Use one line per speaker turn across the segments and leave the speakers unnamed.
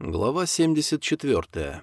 Глава 74.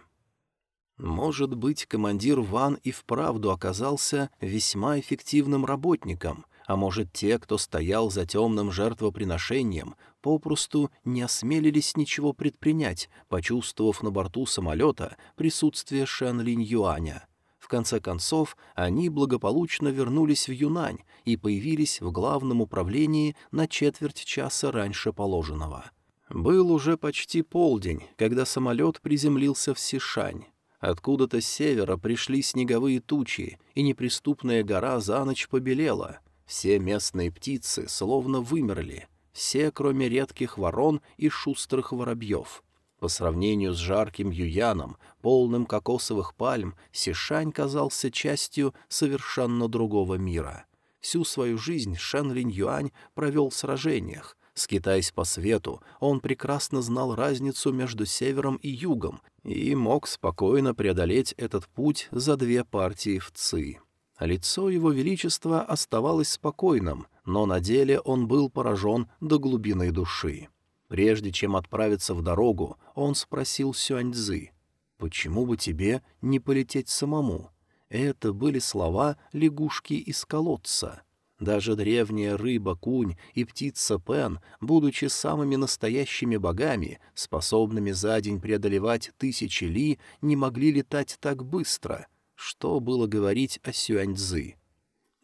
Может быть, командир Ван и вправду оказался весьма эффективным работником, а может, те, кто стоял за темным жертвоприношением, попросту не осмелились ничего предпринять, почувствовав на борту самолета присутствие Шэн Линь Юаня. В конце концов, они благополучно вернулись в Юнань и появились в главном управлении на четверть часа раньше положенного. Был уже почти полдень, когда самолет приземлился в Сишань. Откуда-то с севера пришли снеговые тучи, и неприступная гора за ночь побелела. Все местные птицы словно вымерли, все, кроме редких ворон и шустрых воробьев. По сравнению с жарким Юяном, полным кокосовых пальм, Сишань казался частью совершенно другого мира. Всю свою жизнь Шэн Линь Юань провел в сражениях, Скитаясь по свету, он прекрасно знал разницу между севером и югом и мог спокойно преодолеть этот путь за две партии в ЦИ. Лицо его величества оставалось спокойным, но на деле он был поражен до глубины души. Прежде чем отправиться в дорогу, он спросил Сюаньцзы, «Почему бы тебе не полететь самому?» Это были слова лягушки из колодца. Даже древняя рыба-кунь и птица Пен, будучи самыми настоящими богами, способными за день преодолевать тысячи ли, не могли летать так быстро. Что было говорить о Сюаньцзы?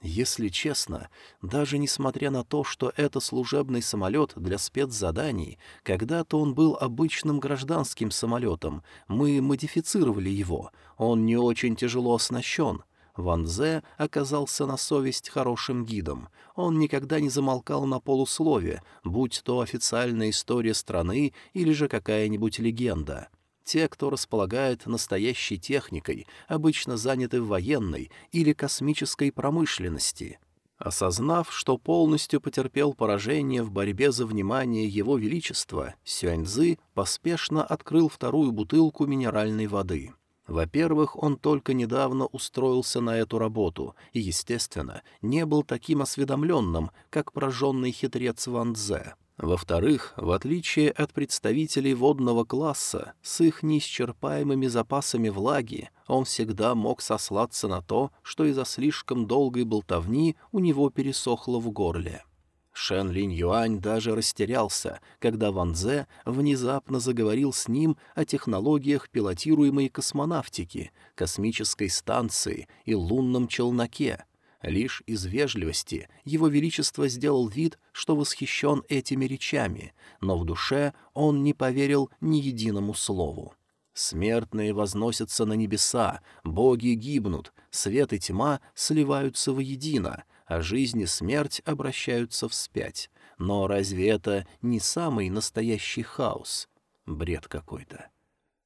Если честно, даже несмотря на то, что это служебный самолет для спецзаданий, когда-то он был обычным гражданским самолетом, мы модифицировали его, он не очень тяжело оснащен — Ван Зе оказался на совесть хорошим гидом. Он никогда не замолкал на полуслове, будь то официальная история страны или же какая-нибудь легенда. Те, кто располагает настоящей техникой, обычно заняты в военной или космической промышленности. Осознав, что полностью потерпел поражение в борьбе за внимание Его Величества, Сюаньзы поспешно открыл вторую бутылку минеральной воды — во-первых, он только недавно устроился на эту работу и, естественно, не был таким осведомленным, как прожженный хитрец Ван Дзе. Во-вторых, в отличие от представителей водного класса, с их неисчерпаемыми запасами влаги, он всегда мог сослаться на то, что из-за слишком долгой болтовни у него пересохло в горле. Шен Линь Юань даже растерялся, когда Ван Зе внезапно заговорил с ним о технологиях пилотируемой космонавтики, космической станции и лунном челноке. Лишь из вежливости его величество сделал вид, что восхищен этими речами, но в душе он не поверил ни единому слову. Смертные возносятся на небеса, боги гибнут, свет и тьма сливаются воедино, а жизнь и смерть обращаются вспять. Но разве это не самый настоящий хаос? Бред какой-то.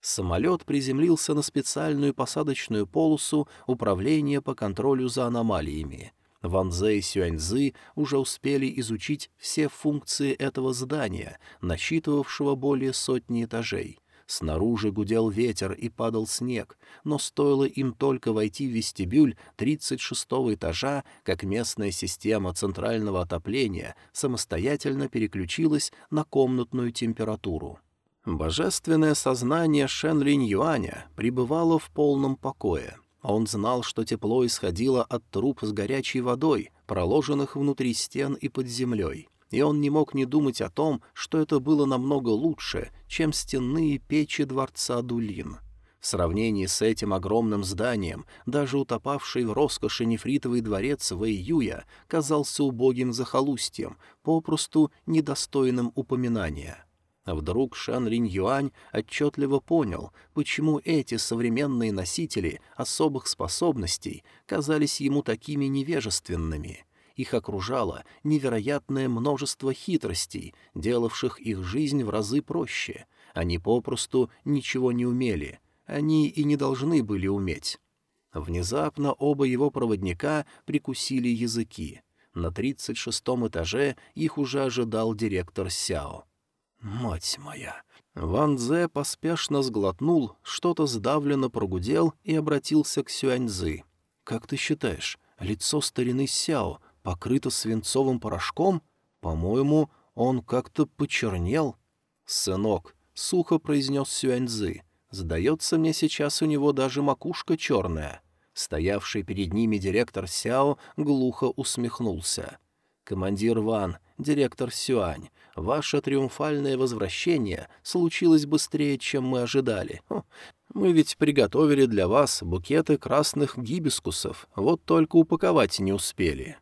Самолет приземлился на специальную посадочную полосу управления по контролю за аномалиями. Ван Зе и Сюаньзы уже успели изучить все функции этого здания, насчитывавшего более сотни этажей — Снаружи гудел ветер и падал снег, но стоило им только войти в вестибюль 36-го этажа, как местная система центрального отопления самостоятельно переключилась на комнатную температуру. Божественное сознание Шен Линь Юаня пребывало в полном покое. Он знал, что тепло исходило от труб с горячей водой, проложенных внутри стен и под землей и он не мог не думать о том, что это было намного лучше, чем стенные печи дворца Дулин. В сравнении с этим огромным зданием, даже утопавший в роскоши нефритовый дворец Вэйюя казался убогим захолустьем, попросту недостойным упоминания. А вдруг Шан Ринь Юань отчетливо понял, почему эти современные носители особых способностей казались ему такими невежественными — их окружало невероятное множество хитростей, делавших их жизнь в разы проще. Они попросту ничего не умели, они и не должны были уметь. Внезапно оба его проводника прикусили языки. На тридцать шестом этаже их уже ожидал директор Сяо. «Мать моя!» Ван Дзе поспешно сглотнул, что-то сдавленно прогудел и обратился к Сюаньзы. «Как ты считаешь, лицо старины Сяо покрыто свинцовым порошком? По-моему, он как-то почернел. Сынок, сухо произнес Сюаньзы. «Сдается мне сейчас у него даже макушка черная». Стоявший перед ними директор Сяо глухо усмехнулся. «Командир Ван, директор Сюань, ваше триумфальное возвращение случилось быстрее, чем мы ожидали. Мы ведь приготовили для вас букеты красных гибискусов, вот только упаковать не успели».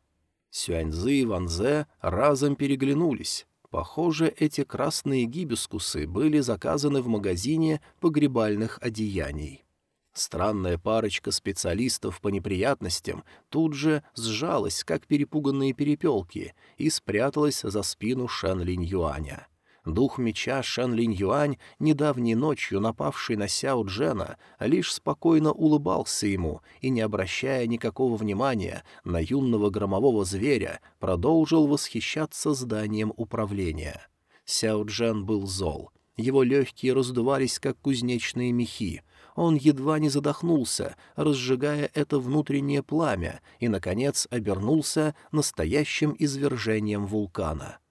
Сюаньзы и Ванзе разом переглянулись. Похоже, эти красные гибискусы были заказаны в магазине погребальных одеяний. Странная парочка специалистов по неприятностям тут же сжалась, как перепуганные перепелки, и спряталась за спину Шэн Линь Юаня. Дух меча Шэн Линь Юань, недавней ночью напавший на Сяо Джена, лишь спокойно улыбался ему и, не обращая никакого внимания на юного громового зверя, продолжил восхищаться зданием управления. Сяо Джен был зол. Его легкие раздувались, как кузнечные мехи. Он едва не задохнулся, разжигая это внутреннее пламя, и, наконец, обернулся настоящим извержением вулкана —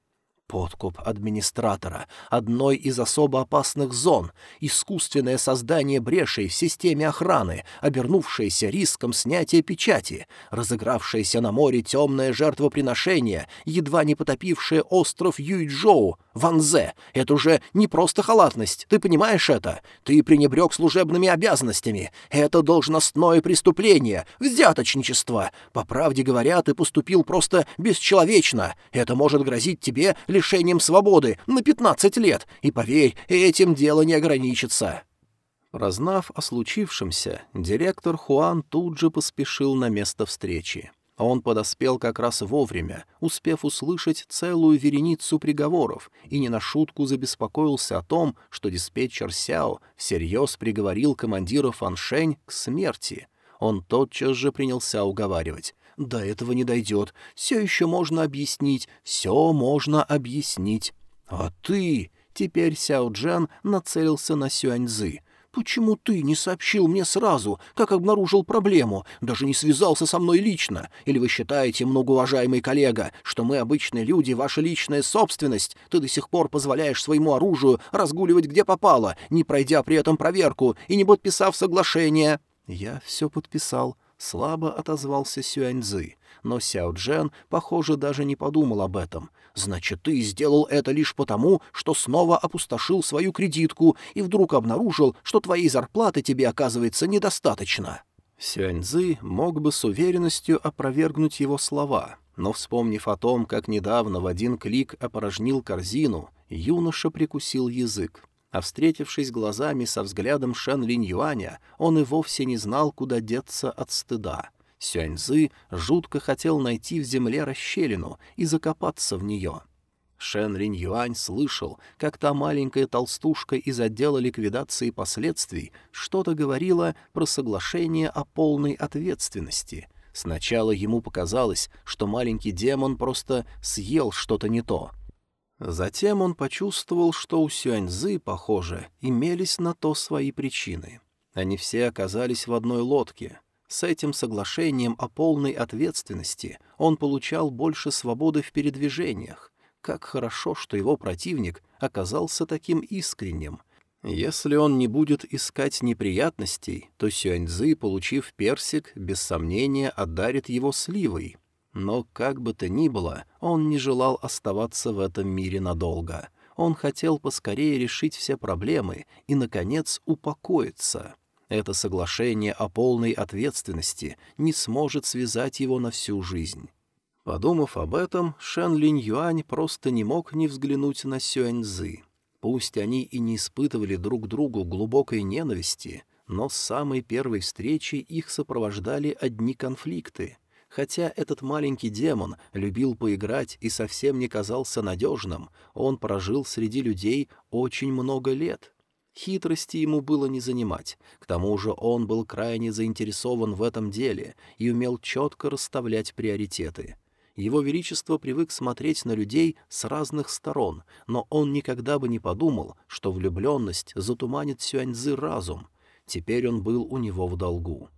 Подкуп администратора одной из особо опасных зон, искусственное создание брешей в системе охраны, обернувшееся риском снятия печати, разыгравшееся на море темное жертвоприношение, едва не потопившее остров Юйчжоу, Ванзе. Это уже не просто халатность, ты понимаешь это? Ты пренебрег служебными обязанностями. Это должностное преступление, взяточничество. По правде говоря, ты поступил просто бесчеловечно. Это может грозить тебе лишь лишением свободы на 15 лет, и, поверь, этим дело не ограничится». Прознав о случившемся, директор Хуан тут же поспешил на место встречи. Он подоспел как раз вовремя, успев услышать целую вереницу приговоров, и не на шутку забеспокоился о том, что диспетчер Сяо всерьез приговорил командира Фаншень к смерти. Он тотчас же принялся уговаривать. До этого не дойдет. Все еще можно объяснить, все можно объяснить. А ты... Теперь Сяо Джан нацелился на Сюаньзы. «Почему ты не сообщил мне сразу, как обнаружил проблему, даже не связался со мной лично? Или вы считаете, многоуважаемый коллега, что мы, обычные люди, ваша личная собственность? Ты до сих пор позволяешь своему оружию разгуливать где попало, не пройдя при этом проверку и не подписав соглашение?» «Я все подписал», Слабо отозвался Сюаньзы, но Сяо Джен, похоже, даже не подумал об этом. «Значит, ты сделал это лишь потому, что снова опустошил свою кредитку и вдруг обнаружил, что твоей зарплаты тебе, оказывается, недостаточно». Сюаньзы мог бы с уверенностью опровергнуть его слова, но, вспомнив о том, как недавно в один клик опорожнил корзину, юноша прикусил язык а встретившись глазами со взглядом Шэн Линь Юаня, он и вовсе не знал, куда деться от стыда. Сюаньзы жутко хотел найти в земле расщелину и закопаться в нее. Шэн Линь Юань слышал, как та маленькая толстушка из отдела ликвидации последствий что-то говорила про соглашение о полной ответственности. Сначала ему показалось, что маленький демон просто съел что-то не то — Затем он почувствовал, что у Сюаньзы, похоже, имелись на то свои причины. Они все оказались в одной лодке. С этим соглашением о полной ответственности он получал больше свободы в передвижениях. Как хорошо, что его противник оказался таким искренним. Если он не будет искать неприятностей, то Сюаньзы, получив персик, без сомнения отдарит его сливой, но, как бы то ни было, он не желал оставаться в этом мире надолго. Он хотел поскорее решить все проблемы и, наконец, упокоиться. Это соглашение о полной ответственности не сможет связать его на всю жизнь. Подумав об этом, Шэн Линь Юань просто не мог не взглянуть на Сюаньзы. Пусть они и не испытывали друг другу глубокой ненависти, но с самой первой встречи их сопровождали одни конфликты — Хотя этот маленький демон любил поиграть и совсем не казался надежным, он прожил среди людей очень много лет. Хитрости ему было не занимать, к тому же он был крайне заинтересован в этом деле и умел четко расставлять приоритеты. Его Величество привык смотреть на людей с разных сторон, но он никогда бы не подумал, что влюбленность затуманит Сюаньзы разум. Теперь он был у него в долгу.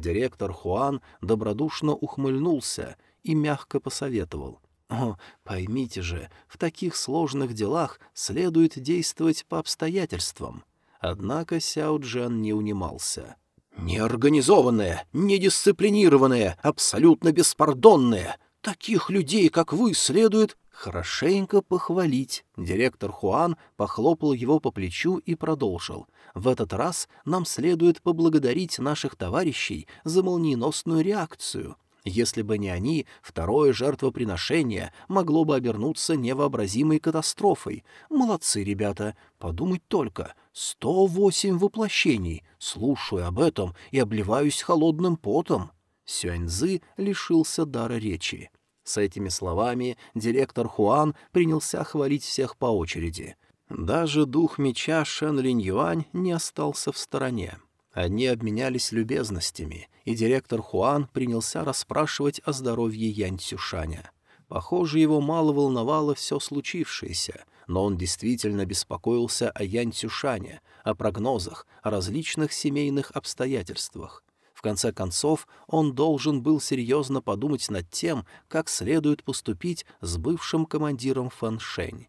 Директор Хуан добродушно ухмыльнулся и мягко посоветовал. О, поймите же, в таких сложных делах следует действовать по обстоятельствам. Однако Сяо Джан не унимался. «Неорганизованные, недисциплинированные, абсолютно беспардонные. Таких людей, как вы, следует хорошенько похвалить». Директор Хуан похлопал его по плечу и продолжил. «В этот раз нам следует поблагодарить наших товарищей за молниеносную реакцию. Если бы не они, второе жертвоприношение могло бы обернуться невообразимой катастрофой. Молодцы, ребята. Подумать только. Сто восемь воплощений. Слушаю об этом и обливаюсь холодным потом. Сюаньзы лишился дара речи. С этими словами директор Хуан принялся хвалить всех по очереди. Даже дух меча Шен Линь Юань не остался в стороне. Они обменялись любезностями, и директор Хуан принялся расспрашивать о здоровье Янь Цюшаня. Похоже, его мало волновало все случившееся, но он действительно беспокоился о Янь Цюшане, о прогнозах, о различных семейных обстоятельствах. В конце концов, он должен был серьезно подумать над тем, как следует поступить с бывшим командиром Фэн Шэнь.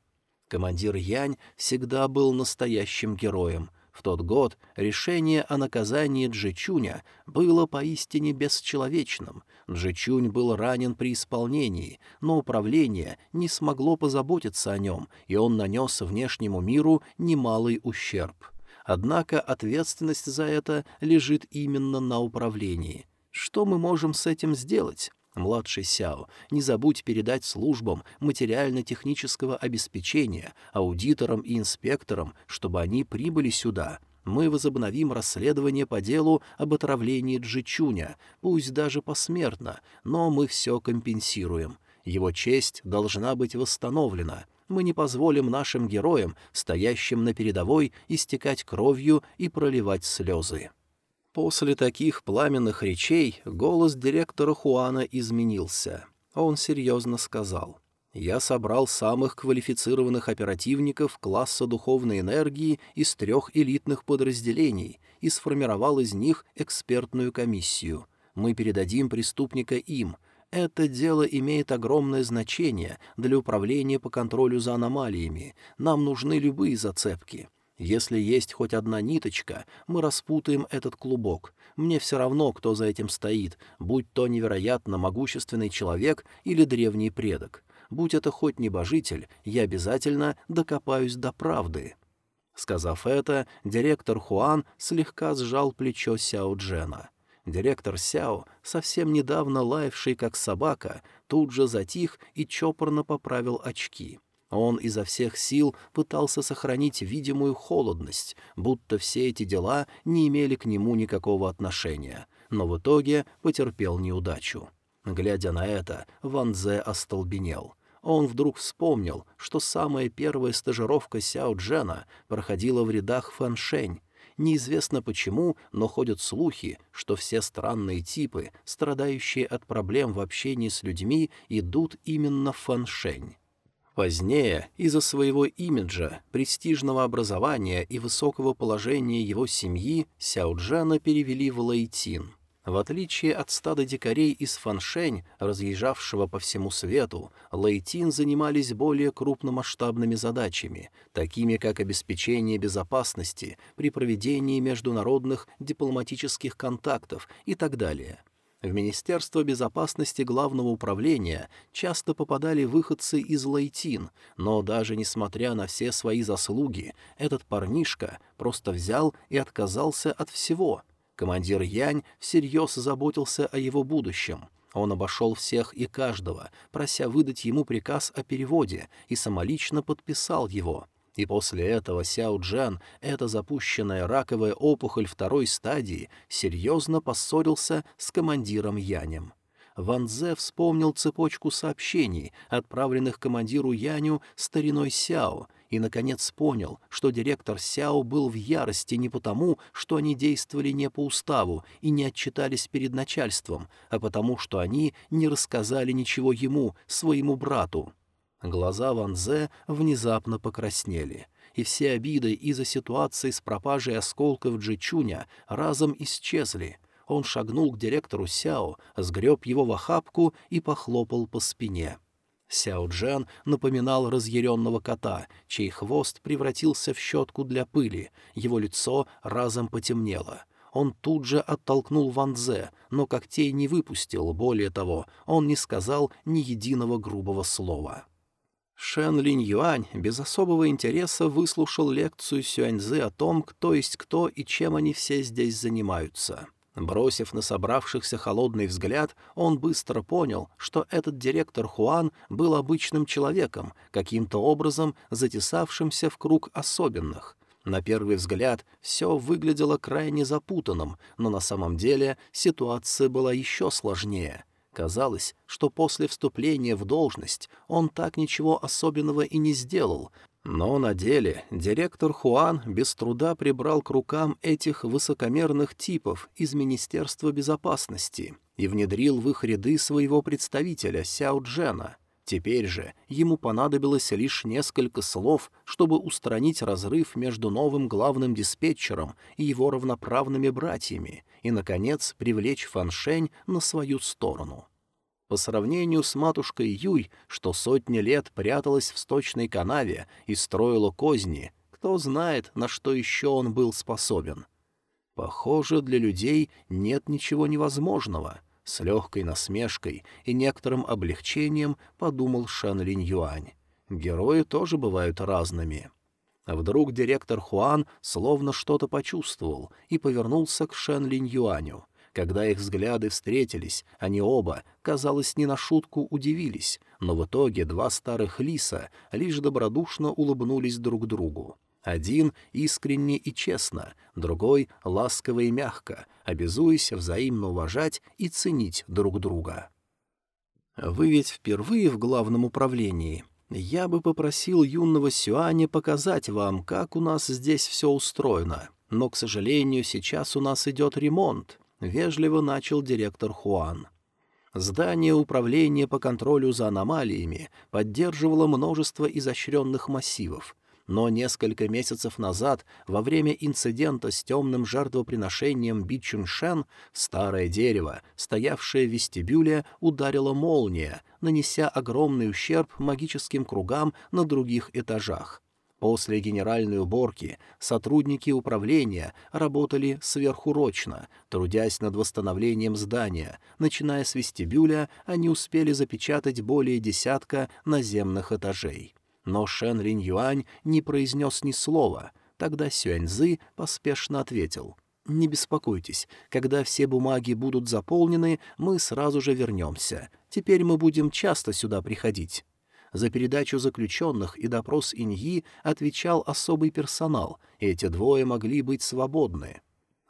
Командир Янь всегда был настоящим героем — в тот год решение о наказании Джичуня было поистине бесчеловечным. Джичунь был ранен при исполнении, но управление не смогло позаботиться о нем, и он нанес внешнему миру немалый ущерб. Однако ответственность за это лежит именно на управлении. Что мы можем с этим сделать? Младший Сяо, не забудь передать службам материально-технического обеспечения, аудиторам и инспекторам, чтобы они прибыли сюда. Мы возобновим расследование по делу об отравлении Джичуня, пусть даже посмертно, но мы все компенсируем. Его честь должна быть восстановлена. Мы не позволим нашим героям, стоящим на передовой, истекать кровью и проливать слезы. После таких пламенных речей голос директора Хуана изменился. Он серьезно сказал. «Я собрал самых квалифицированных оперативников класса духовной энергии из трех элитных подразделений и сформировал из них экспертную комиссию. Мы передадим преступника им. Это дело имеет огромное значение для управления по контролю за аномалиями. Нам нужны любые зацепки. Если есть хоть одна ниточка, мы распутаем этот клубок. Мне все равно, кто за этим стоит, будь то невероятно могущественный человек или древний предок. Будь это хоть небожитель, я обязательно докопаюсь до правды». Сказав это, директор Хуан слегка сжал плечо Сяо Джена. Директор Сяо, совсем недавно лаявший как собака, тут же затих и чопорно поправил очки — он изо всех сил пытался сохранить видимую холодность, будто все эти дела не имели к нему никакого отношения, но в итоге потерпел неудачу. Глядя на это, Ван Зе остолбенел. Он вдруг вспомнил, что самая первая стажировка Сяо Джена проходила в рядах Фэн Шэнь. Неизвестно почему, но ходят слухи, что все странные типы, страдающие от проблем в общении с людьми, идут именно в Фэн Шэнь. Позднее, из-за своего имиджа, престижного образования и высокого положения его семьи, Сяоджана перевели в Лайтин. В отличие от стада дикарей из Фаншень, разъезжавшего по всему свету, Лайтин занимались более крупномасштабными задачами, такими как обеспечение безопасности при проведении международных дипломатических контактов и так далее — в Министерство безопасности Главного управления часто попадали выходцы из Лайтин, но даже несмотря на все свои заслуги, этот парнишка просто взял и отказался от всего. Командир Янь всерьез заботился о его будущем. Он обошел всех и каждого, прося выдать ему приказ о переводе, и самолично подписал его — и после этого Сяо Джан, эта запущенная раковая опухоль второй стадии, серьезно поссорился с командиром Янем. Ван Зе вспомнил цепочку сообщений, отправленных командиру Яню стариной Сяо, и, наконец, понял, что директор Сяо был в ярости не потому, что они действовали не по уставу и не отчитались перед начальством, а потому, что они не рассказали ничего ему, своему брату. Глаза Ван Зе внезапно покраснели, и все обиды из-за ситуации с пропажей осколков Джичуня разом исчезли. Он шагнул к директору Сяо, сгреб его в охапку и похлопал по спине. Сяо Джен напоминал разъяренного кота, чей хвост превратился в щетку для пыли, его лицо разом потемнело. Он тут же оттолкнул Ван Дзе, но когтей не выпустил, более того, он не сказал ни единого грубого слова. Шен Линь Юань без особого интереса выслушал лекцию Сюаньзы о том, кто есть кто и чем они все здесь занимаются. Бросив на собравшихся холодный взгляд, он быстро понял, что этот директор Хуан был обычным человеком, каким-то образом затесавшимся в круг особенных. На первый взгляд все выглядело крайне запутанным, но на самом деле ситуация была еще сложнее. Казалось, что после вступления в должность он так ничего особенного и не сделал, но на деле директор Хуан без труда прибрал к рукам этих высокомерных типов из Министерства безопасности и внедрил в их ряды своего представителя Сяо Джена. Теперь же ему понадобилось лишь несколько слов, чтобы устранить разрыв между новым главным диспетчером и его равноправными братьями и, наконец, привлечь Фаншень на свою сторону. По сравнению с матушкой Юй, что сотни лет пряталась в сточной канаве и строила козни, кто знает, на что еще он был способен. Похоже, для людей нет ничего невозможного. С легкой насмешкой и некоторым облегчением подумал Шан Линь Юань. Герои тоже бывают разными. Вдруг директор Хуан словно что-то почувствовал и повернулся к Шен Линь Юаню — когда их взгляды встретились, они оба, казалось, не на шутку удивились, но в итоге два старых лиса лишь добродушно улыбнулись друг другу. Один искренне и честно, другой ласково и мягко, обязуясь взаимно уважать и ценить друг друга. «Вы ведь впервые в главном управлении. Я бы попросил юного Сюаня показать вам, как у нас здесь все устроено. Но, к сожалению, сейчас у нас идет ремонт. — вежливо начал директор Хуан. Здание управления по контролю за аномалиями поддерживало множество изощренных массивов, но несколько месяцев назад, во время инцидента с темным жертвоприношением Бичуншен, старое дерево, стоявшее в вестибюле, ударила молния, нанеся огромный ущерб магическим кругам на других этажах. После генеральной уборки сотрудники управления работали сверхурочно, трудясь над восстановлением здания. Начиная с вестибюля, они успели запечатать более десятка наземных этажей. Но Шен Линь Юань не произнес ни слова. Тогда Сюаньзы поспешно ответил — «Не беспокойтесь, когда все бумаги будут заполнены, мы сразу же вернемся. Теперь мы будем часто сюда приходить». За передачу заключенных и допрос Иньи отвечал особый персонал, и эти двое могли быть свободны.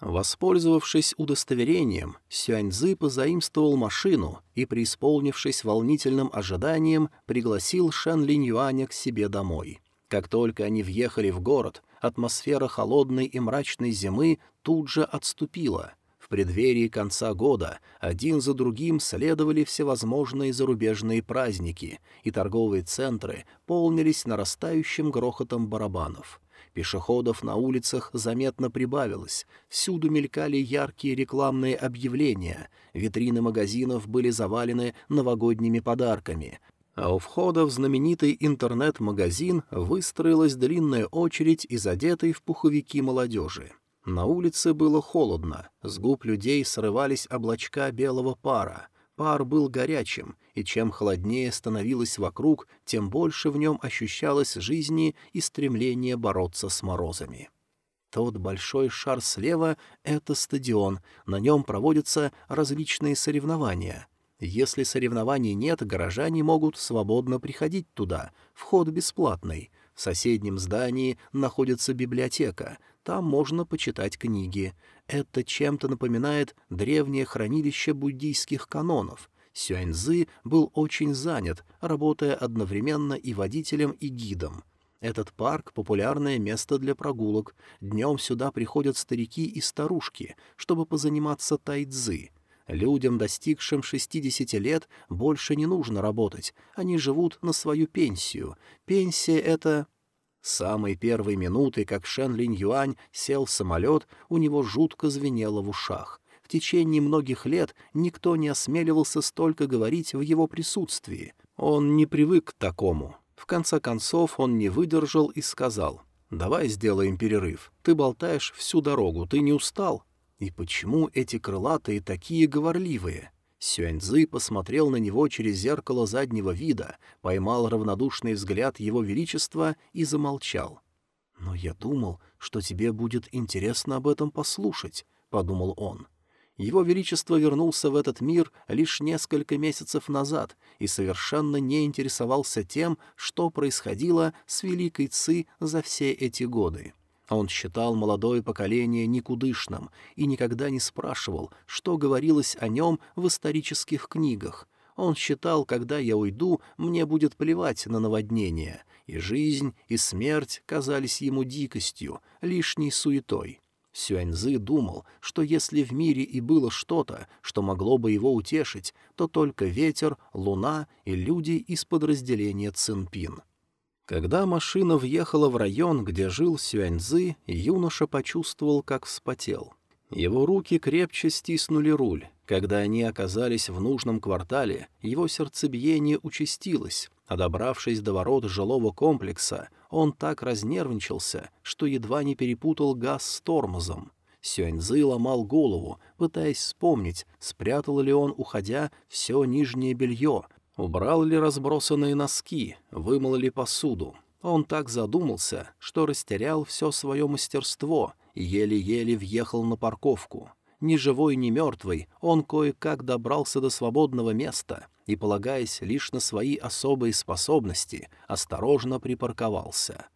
Воспользовавшись удостоверением, Сюаньзы позаимствовал машину и, преисполнившись волнительным ожиданием, пригласил Шэн Линь Юаня к себе домой. Как только они въехали в город, атмосфера холодной и мрачной зимы тут же отступила — преддверии конца года один за другим следовали всевозможные зарубежные праздники, и торговые центры полнились нарастающим грохотом барабанов. Пешеходов на улицах заметно прибавилось, всюду мелькали яркие рекламные объявления, витрины магазинов были завалены новогодними подарками, а у входа в знаменитый интернет-магазин выстроилась длинная очередь из одетой в пуховики молодежи. На улице было холодно, с губ людей срывались облачка белого пара. Пар был горячим, и чем холоднее становилось вокруг, тем больше в нем ощущалось жизни и стремление бороться с морозами. Тот большой шар слева — это стадион, на нем проводятся различные соревнования. Если соревнований нет, горожане могут свободно приходить туда, вход бесплатный. В соседнем здании находится библиотека, там можно почитать книги. Это чем-то напоминает древнее хранилище буддийских канонов. Сюаньзы был очень занят, работая одновременно и водителем, и гидом. Этот парк — популярное место для прогулок. Днем сюда приходят старики и старушки, чтобы позаниматься тайцзы. Людям, достигшим 60 лет, больше не нужно работать, они живут на свою пенсию. Пенсия — это с самой первой минуты, как Шен Линь Юань сел в самолет, у него жутко звенело в ушах. В течение многих лет никто не осмеливался столько говорить в его присутствии. Он не привык к такому. В конце концов он не выдержал и сказал, «Давай сделаем перерыв. Ты болтаешь всю дорогу, ты не устал?» «И почему эти крылатые такие говорливые?» Сюаньзы посмотрел на него через зеркало заднего вида, поймал равнодушный взгляд его величества и замолчал. «Но я думал, что тебе будет интересно об этом послушать», — подумал он. Его Величество вернулся в этот мир лишь несколько месяцев назад и совершенно не интересовался тем, что происходило с Великой Ци за все эти годы. Он считал молодое поколение никудышным и никогда не спрашивал, что говорилось о нем в исторических книгах. Он считал, когда я уйду, мне будет плевать на наводнение, и жизнь, и смерть казались ему дикостью, лишней суетой. Сюаньзы думал, что если в мире и было что-то, что могло бы его утешить, то только ветер, луна и люди из подразделения Цинпин. Когда машина въехала в район, где жил Сюаньзы, юноша почувствовал, как вспотел. Его руки крепче стиснули руль. Когда они оказались в нужном квартале, его сердцебиение участилось, а добравшись до ворот жилого комплекса, он так разнервничался, что едва не перепутал газ с тормозом. Сюаньзы ломал голову, пытаясь вспомнить, спрятал ли он, уходя, все нижнее белье, убрал ли разбросанные носки, вымыл ли посуду. Он так задумался, что растерял все свое мастерство и еле-еле въехал на парковку. Ни живой, ни мертвый, он кое-как добрался до свободного места и, полагаясь лишь на свои особые способности, осторожно припарковался.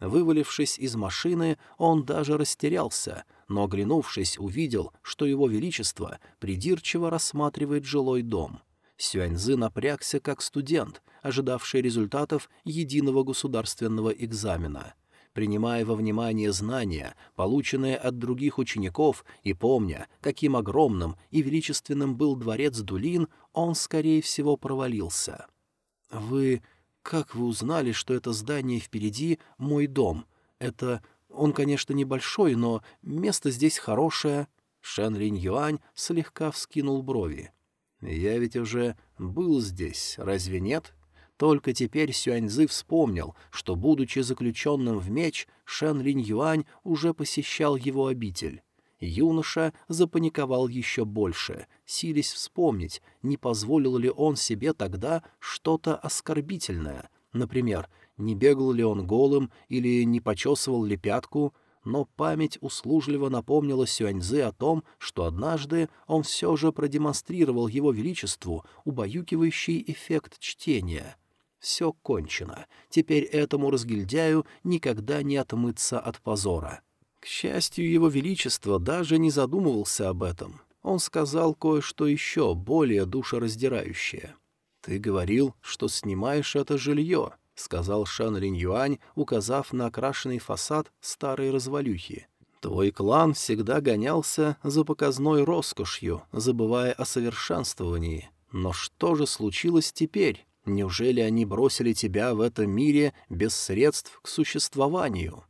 Вывалившись из машины, он даже растерялся, но, оглянувшись, увидел, что его величество придирчиво рассматривает жилой дом. Сюаньзы напрягся как студент, ожидавший результатов единого государственного экзамена — принимая во внимание знания, полученные от других учеников, и помня, каким огромным и величественным был дворец Дулин, он, скорее всего, провалился. «Вы... как вы узнали, что это здание впереди — мой дом? Это... он, конечно, небольшой, но место здесь хорошее...» Шэн Линь Юань слегка вскинул брови. «Я ведь уже был здесь, разве нет?» Только теперь Сюаньзы вспомнил, что, будучи заключенным в меч, Шэн Линь Юань уже посещал его обитель. Юноша запаниковал еще больше, силясь вспомнить, не позволил ли он себе тогда что-то оскорбительное. Например, не бегал ли он голым или не почесывал ли пятку, но память услужливо напомнила Сюаньзы о том, что однажды он все же продемонстрировал его величеству убаюкивающий эффект чтения — все кончено. Теперь этому разгильдяю никогда не отмыться от позора. К счастью, его величество даже не задумывался об этом. Он сказал кое-что еще более душераздирающее. «Ты говорил, что снимаешь это жилье», — сказал Шан Линь Юань, указав на окрашенный фасад старой развалюхи. «Твой клан всегда гонялся за показной роскошью, забывая о совершенствовании. Но что же случилось теперь?» Неужели они бросили тебя в этом мире без средств к существованию?»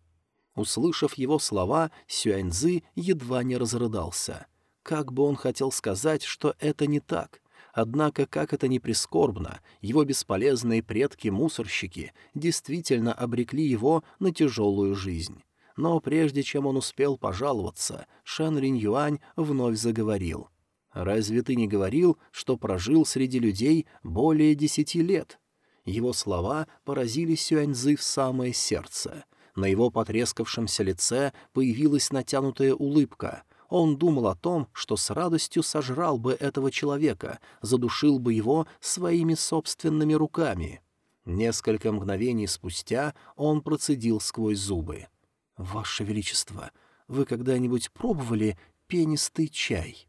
Услышав его слова, Сюаньзы едва не разрыдался. Как бы он хотел сказать, что это не так. Однако, как это ни прискорбно, его бесполезные предки-мусорщики действительно обрекли его на тяжелую жизнь. Но прежде чем он успел пожаловаться, Шан Ринь Юань вновь заговорил — Разве ты не говорил, что прожил среди людей более десяти лет?» Его слова поразили Сюаньзы в самое сердце. На его потрескавшемся лице появилась натянутая улыбка. Он думал о том, что с радостью сожрал бы этого человека, задушил бы его своими собственными руками. Несколько мгновений спустя он процедил сквозь зубы. «Ваше Величество, вы когда-нибудь пробовали пенистый чай?»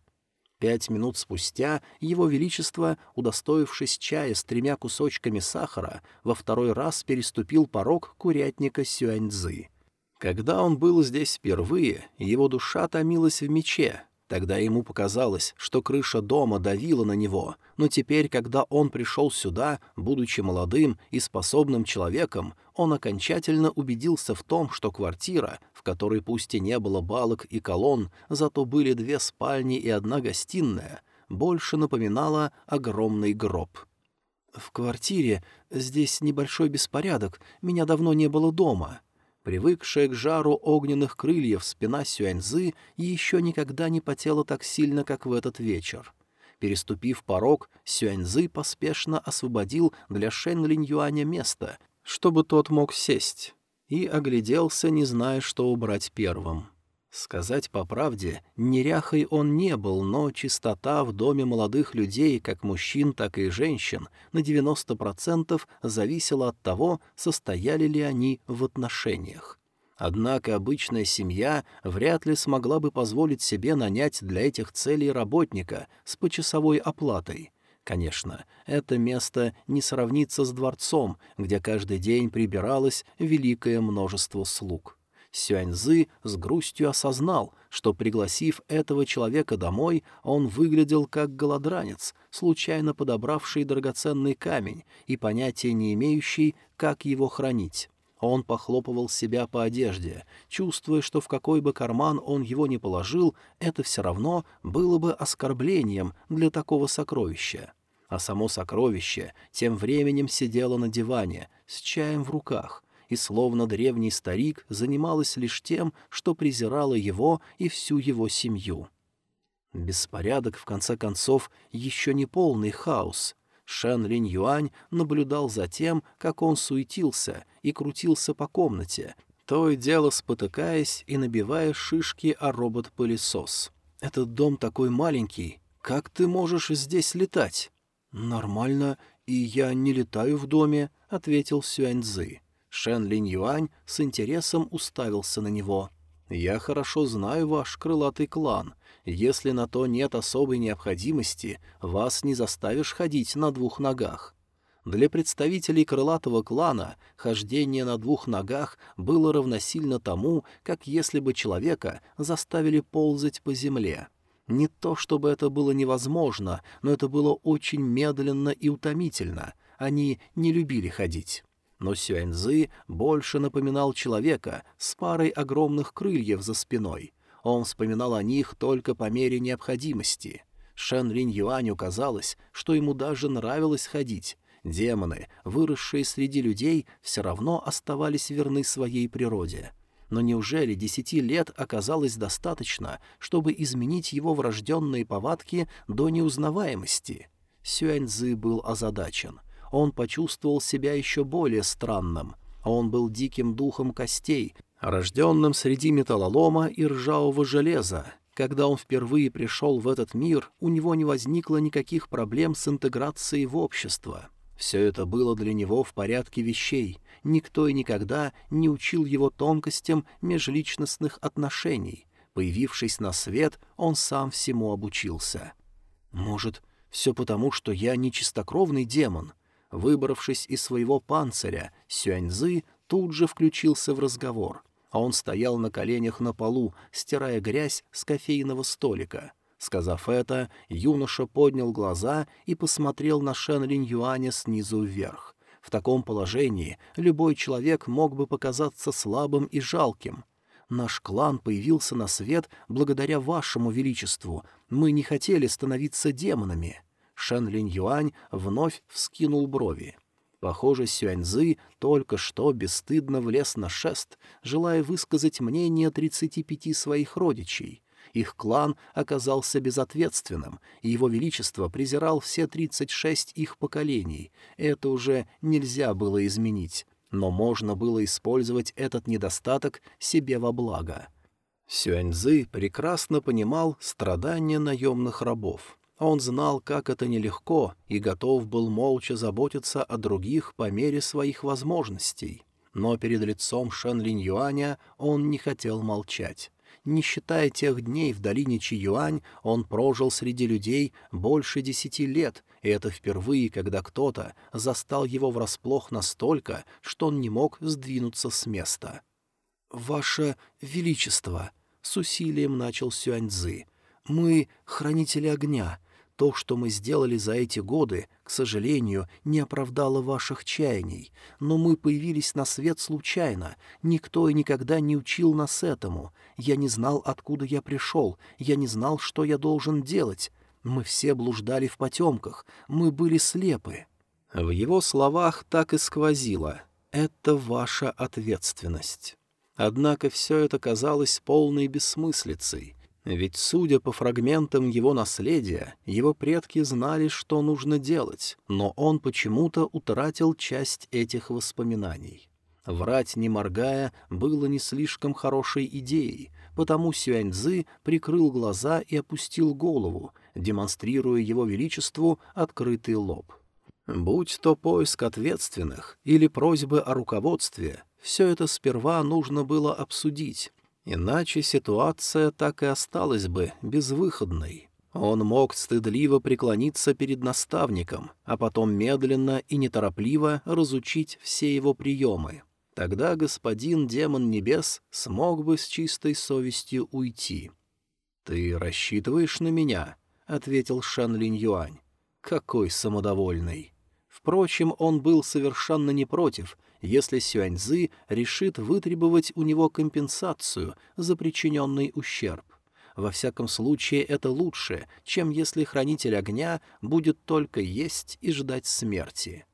Пять минут спустя его величество, удостоившись чая с тремя кусочками сахара, во второй раз переступил порог курятника Сюаньцзы. Когда он был здесь впервые, его душа томилась в мече, Тогда ему показалось, что крыша дома давила на него, но теперь, когда он пришел сюда, будучи молодым и способным человеком, он окончательно убедился в том, что квартира, в которой пусть и не было балок и колонн, зато были две спальни и одна гостиная, больше напоминала огромный гроб. «В квартире. Здесь небольшой беспорядок. Меня давно не было дома». Привыкшая к жару огненных крыльев спина Сюаньзы еще никогда не потела так сильно, как в этот вечер. Переступив порог, Сюаньзы поспешно освободил для Шэн Линь Юаня место, чтобы тот мог сесть, и огляделся, не зная, что убрать первым. Сказать по правде, неряхой он не был, но чистота в доме молодых людей, как мужчин, так и женщин, на 90% зависела от того, состояли ли они в отношениях. Однако обычная семья вряд ли смогла бы позволить себе нанять для этих целей работника с почасовой оплатой. Конечно, это место не сравнится с дворцом, где каждый день прибиралось великое множество слуг. Сюаньзы с грустью осознал, что, пригласив этого человека домой, он выглядел как голодранец, случайно подобравший драгоценный камень и понятия не имеющий, как его хранить. Он похлопывал себя по одежде, чувствуя, что в какой бы карман он его ни положил, это все равно было бы оскорблением для такого сокровища. А само сокровище тем временем сидело на диване, с чаем в руках, и словно древний старик занималась лишь тем, что презирала его и всю его семью. Беспорядок, в конце концов, еще не полный хаос. Шэн Линь Юань наблюдал за тем, как он суетился и крутился по комнате, то и дело спотыкаясь и набивая шишки о робот-пылесос. «Этот дом такой маленький. Как ты можешь здесь летать?» «Нормально, и я не летаю в доме», — ответил Сюаньцзы. Шен Линь Юань с интересом уставился на него. «Я хорошо знаю ваш крылатый клан. Если на то нет особой необходимости, вас не заставишь ходить на двух ногах». Для представителей крылатого клана хождение на двух ногах было равносильно тому, как если бы человека заставили ползать по земле. Не то чтобы это было невозможно, но это было очень медленно и утомительно. Они не любили ходить но Сюэньзы больше напоминал человека с парой огромных крыльев за спиной. Он вспоминал о них только по мере необходимости. Шэн Линь Юаню казалось, что ему даже нравилось ходить. Демоны, выросшие среди людей, все равно оставались верны своей природе. Но неужели десяти лет оказалось достаточно, чтобы изменить его врожденные повадки до неузнаваемости? Сюэньзы был озадачен он почувствовал себя еще более странным. Он был диким духом костей, рожденным среди металлолома и ржавого железа. Когда он впервые пришел в этот мир, у него не возникло никаких проблем с интеграцией в общество. Все это было для него в порядке вещей. Никто и никогда не учил его тонкостям межличностных отношений. Появившись на свет, он сам всему обучился. Может, все потому, что я не чистокровный демон — Выбравшись из своего панциря, Сюаньзы тут же включился в разговор. А он стоял на коленях на полу, стирая грязь с кофейного столика. Сказав это, юноша поднял глаза и посмотрел на Шен Линь Юаня снизу вверх. В таком положении любой человек мог бы показаться слабым и жалким. Наш клан появился на свет благодаря вашему величеству. Мы не хотели становиться демонами. Шэн Линь Юань вновь вскинул брови. Похоже, Сюаньзы только что бесстыдно влез на шест, желая высказать мнение тридцати пяти своих родичей. Их клан оказался безответственным, и его величество презирал все тридцать шесть их поколений. Это уже нельзя было изменить, но можно было использовать этот недостаток себе во благо. Сюаньзы прекрасно понимал страдания наемных рабов. Он знал, как это нелегко, и готов был молча заботиться о других по мере своих возможностей. Но перед лицом Шэн Линь Юаня он не хотел молчать. Не считая тех дней в долине Чи-Юань, он прожил среди людей больше десяти лет, и это впервые, когда кто-то застал его врасплох настолько, что он не мог сдвинуться с места. «Ваше Величество!» — с усилием начал Сюаньцзы. «Мы — хранители огня, то, что мы сделали за эти годы, к сожалению, не оправдало ваших чаяний, но мы появились на свет случайно, никто и никогда не учил нас этому. Я не знал, откуда я пришел, я не знал, что я должен делать. Мы все блуждали в потемках, мы были слепы». В его словах так и сквозило «это ваша ответственность». Однако все это казалось полной бессмыслицей, ведь, судя по фрагментам его наследия, его предки знали, что нужно делать, но он почему-то утратил часть этих воспоминаний. Врать, не моргая, было не слишком хорошей идеей, потому Сюаньзы прикрыл глаза и опустил голову, демонстрируя его величеству открытый лоб. Будь то поиск ответственных или просьбы о руководстве, все это сперва нужно было обсудить, иначе ситуация так и осталась бы безвыходной. Он мог стыдливо преклониться перед наставником, а потом медленно и неторопливо разучить все его приемы. Тогда господин демон небес смог бы с чистой совестью уйти. «Ты рассчитываешь на меня?» — ответил Шан Линь Юань. «Какой самодовольный!» Впрочем, он был совершенно не против, если Сюаньзы решит вытребовать у него компенсацию за причиненный ущерб. Во всяком случае, это лучше, чем если хранитель огня будет только есть и ждать смерти.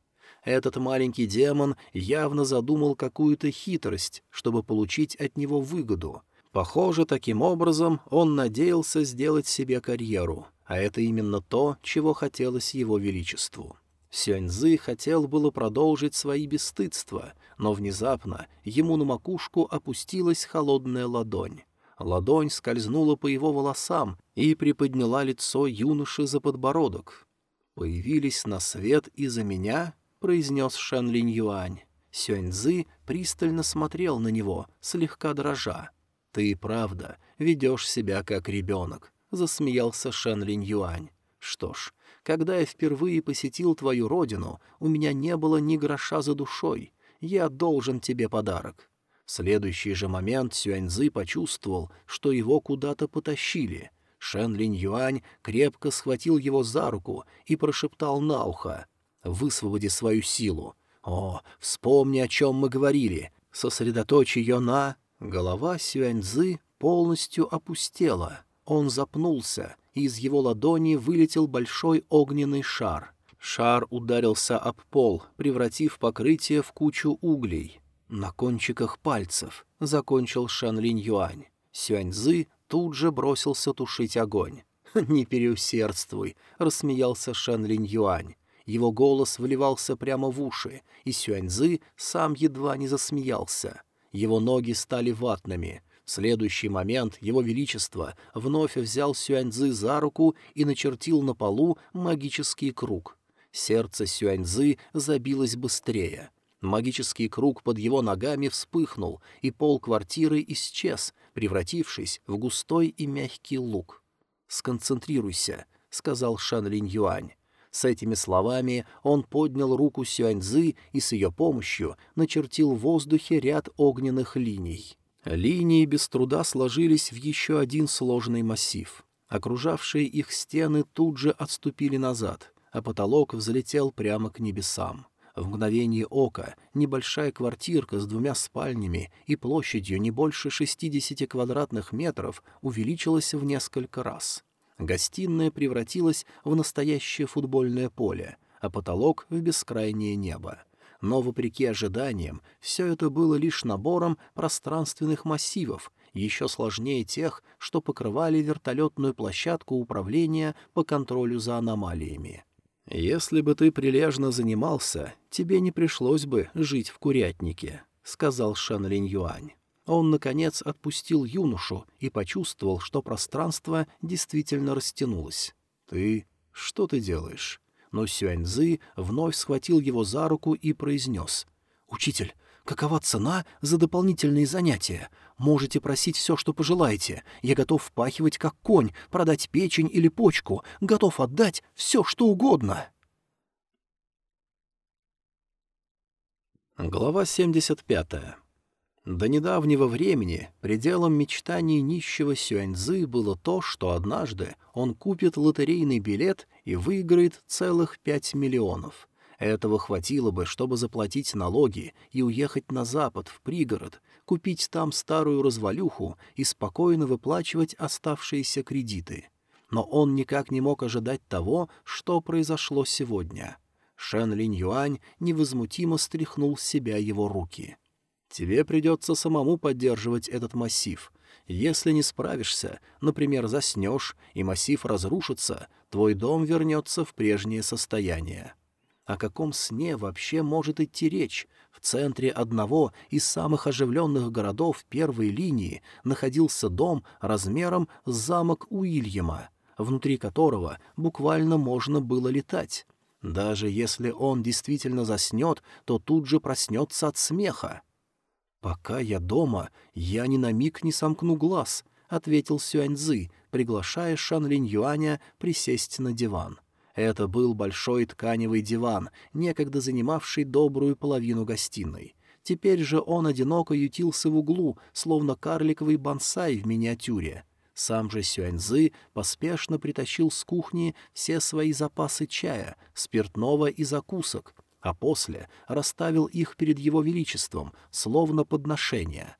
Этот маленький демон явно задумал какую-то хитрость, чтобы получить от него выгоду. Похоже, таким образом он надеялся сделать себе карьеру, а это именно то, чего хотелось его величеству. Сюаньзы хотел было продолжить свои бесстыдства, но внезапно ему на макушку опустилась холодная ладонь. Ладонь скользнула по его волосам и приподняла лицо юноши за подбородок. «Появились на свет из-за меня?» произнес Шэн Линь Юань. Сюаньзы пристально смотрел на него, слегка дрожа. «Ты правда ведешь себя как ребенок», — засмеялся Шэн Линь Юань. «Что ж, когда я впервые посетил твою родину, у меня не было ни гроша за душой. Я должен тебе подарок». В следующий же момент Сюаньзы почувствовал, что его куда-то потащили. Шэн Линь Юань крепко схватил его за руку и прошептал на ухо. Высвободи свою силу. О, вспомни, о чем мы говорили. Сосредоточь ее на... Голова Сюаньзы полностью опустела. Он запнулся, и из его ладони вылетел большой огненный шар. Шар ударился об пол, превратив покрытие в кучу углей. На кончиках пальцев закончил Шан Линь Юань. Сюаньзы тут же бросился тушить огонь. «Не переусердствуй», — рассмеялся Шан Линь Юань. Его голос вливался прямо в уши, и Сюаньзы сам едва не засмеялся. Его ноги стали ватными. В следующий момент его величество вновь взял Сюаньзы за руку и начертил на полу магический круг. Сердце Сюаньзы забилось быстрее. Магический круг под его ногами вспыхнул, и пол квартиры исчез, превратившись в густой и мягкий лук. «Сконцентрируйся», — сказал Шан Линь Юань. С этими словами он поднял руку Сюаньзы и с ее помощью начертил в воздухе ряд огненных линий. Линии без труда сложились в еще один сложный массив. Окружавшие их стены тут же отступили назад, а потолок взлетел прямо к небесам. В мгновение ока небольшая квартирка с двумя спальнями и площадью не больше 60 квадратных метров увеличилась в несколько раз. Гостиная превратилась в настоящее футбольное поле, а потолок — в бескрайнее небо. Но, вопреки ожиданиям, все это было лишь набором пространственных массивов, еще сложнее тех, что покрывали вертолетную площадку управления по контролю за аномалиями. «Если бы ты прилежно занимался, тебе не пришлось бы жить в курятнике», — сказал Шан Линь Юань. Он, наконец, отпустил юношу и почувствовал, что пространство действительно растянулось. «Ты... что ты делаешь?» Но Сюаньзы вновь схватил его за руку и произнес. «Учитель, какова цена за дополнительные занятия? Можете просить все, что пожелаете. Я готов впахивать как конь, продать печень или почку, готов отдать все, что угодно». Глава 75. До недавнего времени пределом мечтаний нищего Сюаньзы было то, что однажды он купит лотерейный билет и выиграет целых пять миллионов. Этого хватило бы, чтобы заплатить налоги и уехать на запад, в пригород, купить там старую развалюху и спокойно выплачивать оставшиеся кредиты. Но он никак не мог ожидать того, что произошло сегодня — Шэн Линь Юань невозмутимо стряхнул с себя его руки. «Тебе придется самому поддерживать этот массив. Если не справишься, например, заснешь, и массив разрушится, твой дом вернется в прежнее состояние». О каком сне вообще может идти речь? В центре одного из самых оживленных городов первой линии находился дом размером с замок Уильяма, внутри которого буквально можно было летать. Даже если он действительно заснет, то тут же проснется от смеха. «Пока я дома, я ни на миг не сомкну глаз», — ответил Сюаньзы, приглашая Шан Линь Юаня присесть на диван. Это был большой тканевый диван, некогда занимавший добрую половину гостиной. Теперь же он одиноко ютился в углу, словно карликовый бонсай в миниатюре — сам же Сюаньзы поспешно притащил с кухни все свои запасы чая, спиртного и закусок, а после расставил их перед его величеством, словно подношение.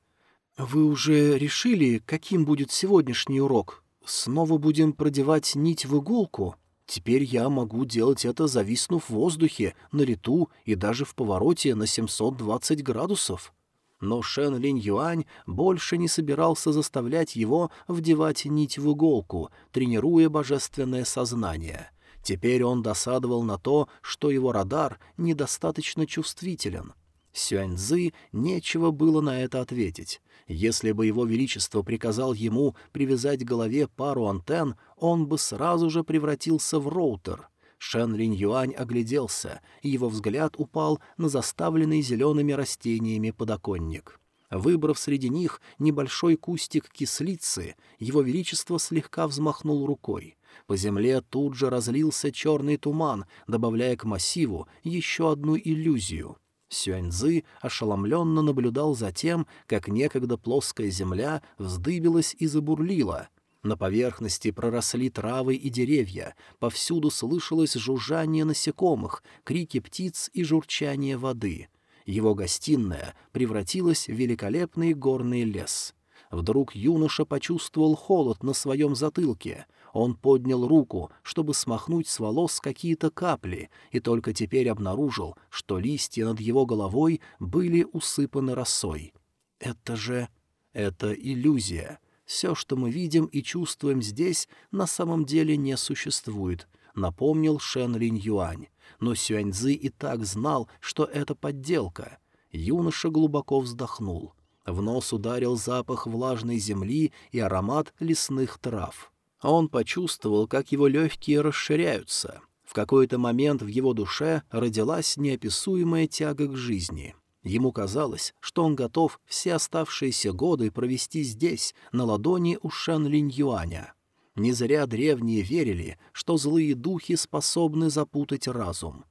«Вы уже решили, каким будет сегодняшний урок? Снова будем продевать нить в иголку?» Теперь я могу делать это, зависнув в воздухе, на лету и даже в повороте на 720 градусов но Шен Линь Юань больше не собирался заставлять его вдевать нить в иголку, тренируя божественное сознание. Теперь он досадовал на то, что его радар недостаточно чувствителен. Сюаньзы нечего было на это ответить. Если бы его величество приказал ему привязать к голове пару антенн, он бы сразу же превратился в роутер — Шен Линь Юань огляделся, и его взгляд упал на заставленный зелеными растениями подоконник. Выбрав среди них небольшой кустик кислицы, его величество слегка взмахнул рукой. По земле тут же разлился черный туман, добавляя к массиву еще одну иллюзию. Сюаньзы ошеломленно наблюдал за тем, как некогда плоская земля вздыбилась и забурлила — на поверхности проросли травы и деревья, повсюду слышалось жужжание насекомых, крики птиц и журчание воды. Его гостиная превратилась в великолепный горный лес. Вдруг юноша почувствовал холод на своем затылке. Он поднял руку, чтобы смахнуть с волос какие-то капли, и только теперь обнаружил, что листья над его головой были усыпаны росой. Это же... это иллюзия. Все, что мы видим и чувствуем здесь, на самом деле не существует», — напомнил Шен Линь Юань. Но Сюаньзы и так знал, что это подделка. Юноша глубоко вздохнул. В нос ударил запах влажной земли и аромат лесных трав. Он почувствовал, как его легкие расширяются. В какой-то момент в его душе родилась неописуемая тяга к жизни — Ему казалось, что он готов все оставшиеся годы провести здесь, на ладони у Шэн Линь Юаня. Не зря древние верили, что злые духи способны запутать разум.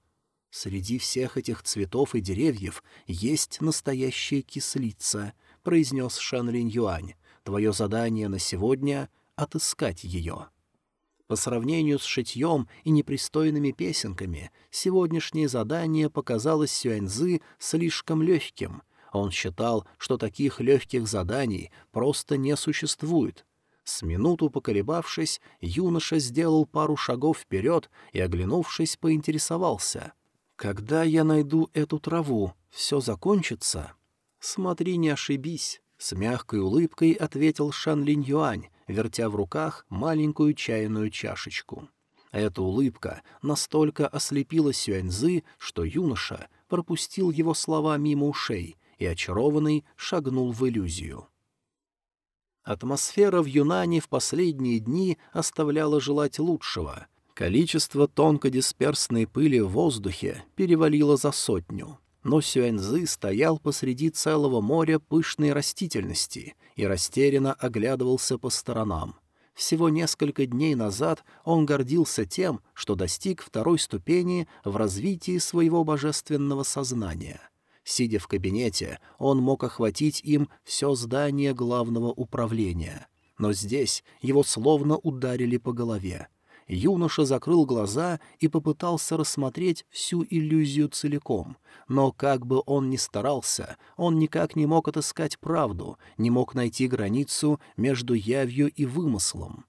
«Среди всех этих цветов и деревьев есть настоящая кислица», — произнес Линь Юань. «Твое задание на сегодня — отыскать ее». По сравнению с шитьем и непристойными песенками, сегодняшнее задание показалось Сюаньзы слишком легким. Он считал, что таких легких заданий просто не существует. С минуту поколебавшись, юноша сделал пару шагов вперед и, оглянувшись, поинтересовался. «Когда я найду эту траву, все закончится?» «Смотри, не ошибись», — с мягкой улыбкой ответил Шан Линь Юань, вертя в руках маленькую чайную чашечку. Эта улыбка настолько ослепила Сюэньзы, что юноша пропустил его слова мимо ушей и, очарованный, шагнул в иллюзию. Атмосфера в Юнане в последние дни оставляла желать лучшего. Количество тонкодисперсной пыли в воздухе перевалило за сотню но Сюэньзы стоял посреди целого моря пышной растительности и растерянно оглядывался по сторонам. Всего несколько дней назад он гордился тем, что достиг второй ступени в развитии своего божественного сознания. Сидя в кабинете, он мог охватить им все здание главного управления. Но здесь его словно ударили по голове. Юноша закрыл глаза и попытался рассмотреть всю иллюзию целиком, но как бы он ни старался, он никак не мог отыскать правду, не мог найти границу между явью и вымыслом.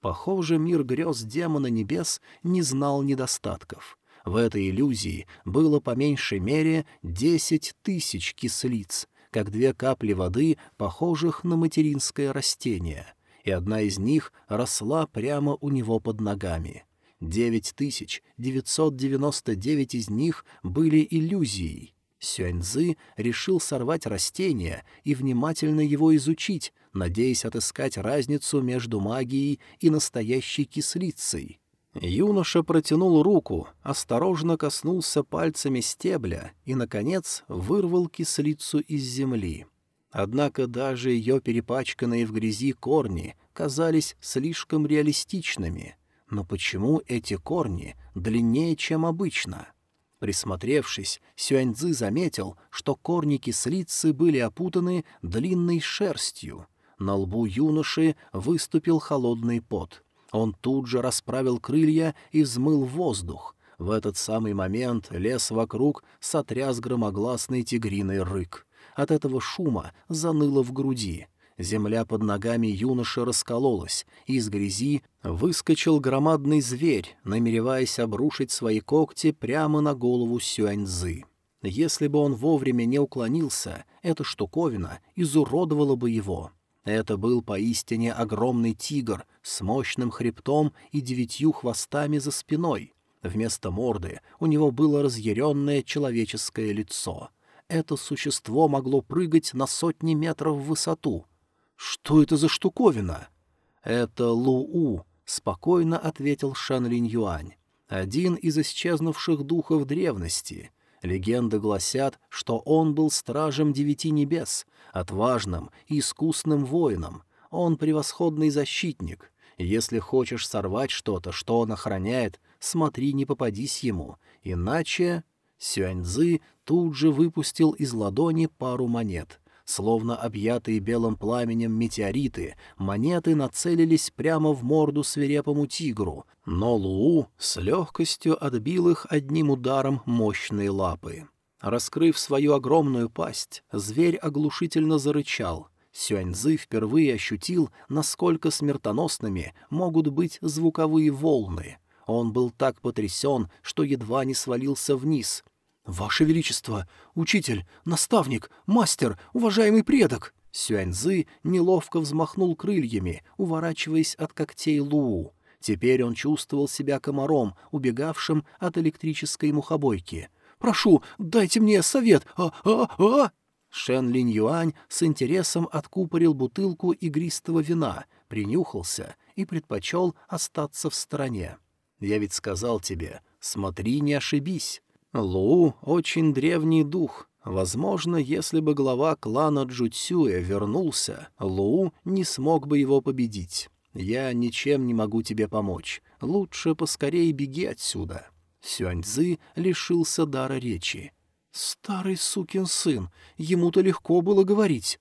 Похоже, мир грез демона небес не знал недостатков. В этой иллюзии было по меньшей мере десять тысяч кислиц, как две капли воды, похожих на материнское растение, и одна из них росла прямо у него под ногами. Девять тысяч девятьсот девяносто девять из них были иллюзией. Сюаньзы решил сорвать растение и внимательно его изучить, надеясь отыскать разницу между магией и настоящей кислицей. Юноша протянул руку, осторожно коснулся пальцами стебля и, наконец, вырвал кислицу из земли. Однако даже ее перепачканные в грязи корни казались слишком реалистичными. Но почему эти корни длиннее, чем обычно? Присмотревшись, Сюаньцзы заметил, что корни кислицы были опутаны длинной шерстью. На лбу юноши выступил холодный пот — он тут же расправил крылья и взмыл воздух. В этот самый момент лес вокруг сотряс громогласный тигриный рык. От этого шума заныло в груди. Земля под ногами юноши раскололась, из грязи выскочил громадный зверь, намереваясь обрушить свои когти прямо на голову Сюаньзы. Если бы он вовремя не уклонился, эта штуковина изуродовала бы его. Это был поистине огромный тигр с мощным хребтом и девятью хвостами за спиной. Вместо морды у него было разъяренное человеческое лицо. Это существо могло прыгать на сотни метров в высоту. «Что это за штуковина?» «Это Лу-У», — спокойно ответил Шан Линь Юань. «Один из исчезнувших духов древности. Легенды гласят, что он был стражем девяти небес, отважным и искусным воином. Он превосходный защитник. Если хочешь сорвать что-то, что он охраняет, смотри, не попадись ему, иначе... Сюаньзы тут же выпустил из ладони пару монет. Словно объятые белым пламенем метеориты, монеты нацелились прямо в морду свирепому тигру, но Луу с легкостью отбил их одним ударом мощной лапы. Раскрыв свою огромную пасть, зверь оглушительно зарычал. Сюаньзы впервые ощутил, насколько смертоносными могут быть звуковые волны. Он был так потрясен, что едва не свалился вниз. «Ваше Величество! Учитель! Наставник! Мастер! Уважаемый предок!» Сюаньзы неловко взмахнул крыльями, уворачиваясь от когтей Луу. Теперь он чувствовал себя комаром, убегавшим от электрической мухобойки. Прошу, дайте мне совет! А-а-а!» Шен Линь Юань с интересом откупорил бутылку игристого вина, принюхался и предпочел остаться в стороне. «Я ведь сказал тебе, смотри, не ошибись. Лу — очень древний дух. Возможно, если бы глава клана Джуцюя вернулся, Лу не смог бы его победить. Я ничем не могу тебе помочь. Лучше поскорее беги отсюда». Сюаньцзы лишился дара речи. «Старый сукин сын, ему-то легко было говорить».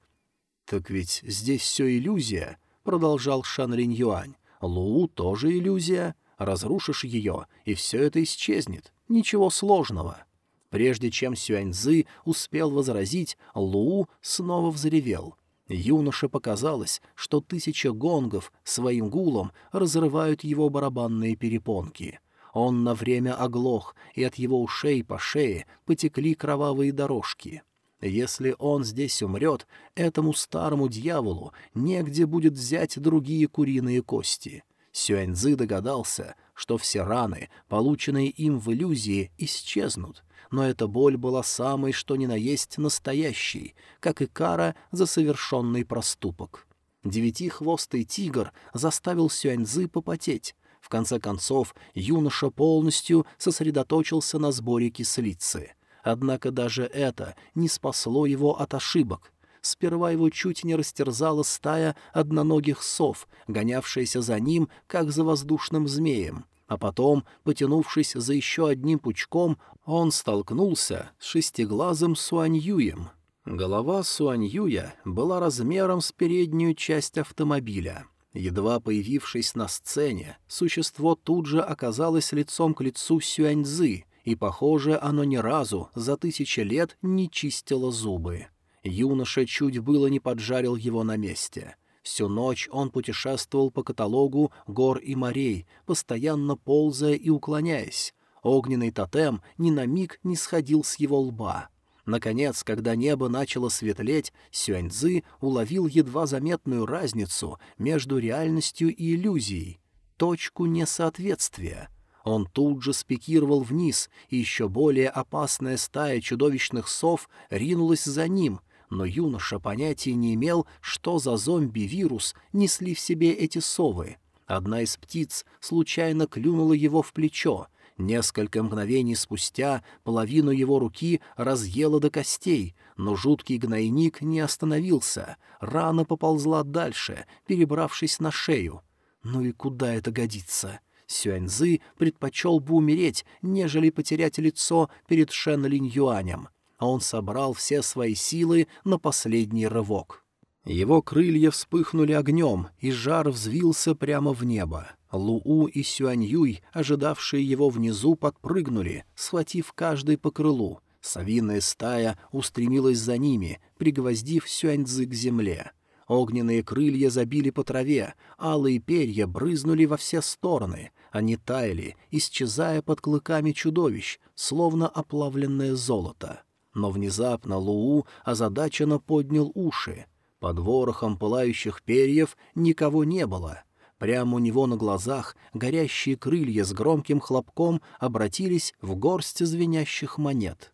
«Так ведь здесь все иллюзия», — продолжал Шан Линь Юань. «Лу тоже иллюзия. Разрушишь ее, и все это исчезнет. Ничего сложного». Прежде чем Сюаньзы успел возразить, Лу снова взревел. Юноше показалось, что тысяча гонгов своим гулом разрывают его барабанные перепонки. Он на время оглох, и от его ушей по шее потекли кровавые дорожки. Если он здесь умрет, этому старому дьяволу негде будет взять другие куриные кости. Сюэньцзы догадался, что все раны, полученные им в иллюзии, исчезнут, но эта боль была самой что ни на есть настоящей, как и кара за совершенный проступок. Девятихвостый тигр заставил Сюэньцзы попотеть, в конце концов, юноша полностью сосредоточился на сборе кислицы. Однако даже это не спасло его от ошибок. Сперва его чуть не растерзала стая одноногих сов, гонявшаяся за ним, как за воздушным змеем. А потом, потянувшись за еще одним пучком, он столкнулся с шестиглазым Суаньюем. Голова Суаньюя была размером с переднюю часть автомобиля. Едва появившись на сцене, существо тут же оказалось лицом к лицу Сюаньзы, и, похоже, оно ни разу за тысячи лет не чистило зубы. Юноша чуть было не поджарил его на месте. Всю ночь он путешествовал по каталогу гор и морей, постоянно ползая и уклоняясь. Огненный тотем ни на миг не сходил с его лба. Наконец, когда небо начало светлеть, Сюаньзы уловил едва заметную разницу между реальностью и иллюзией, точку несоответствия. Он тут же спикировал вниз, и еще более опасная стая чудовищных сов ринулась за ним, но юноша понятия не имел, что за зомби-вирус несли в себе эти совы. Одна из птиц случайно клюнула его в плечо, Несколько мгновений спустя половину его руки разъело до костей, но жуткий гнойник не остановился, рана поползла дальше, перебравшись на шею. Ну и куда это годится? Сюаньзы предпочел бы умереть, нежели потерять лицо перед Шен Линь Юанем. А он собрал все свои силы на последний рывок. Его крылья вспыхнули огнем, и жар взвился прямо в небо. Луу и Сюаньюй, ожидавшие его внизу, подпрыгнули, схватив каждый по крылу. Совиная стая устремилась за ними, пригвоздив Сюаньцзы к земле. Огненные крылья забили по траве, алые перья брызнули во все стороны. Они таяли, исчезая под клыками чудовищ, словно оплавленное золото. Но внезапно Луу озадаченно поднял уши. Под ворохом пылающих перьев никого не было — Прямо у него на глазах горящие крылья с громким хлопком обратились в горсть звенящих монет.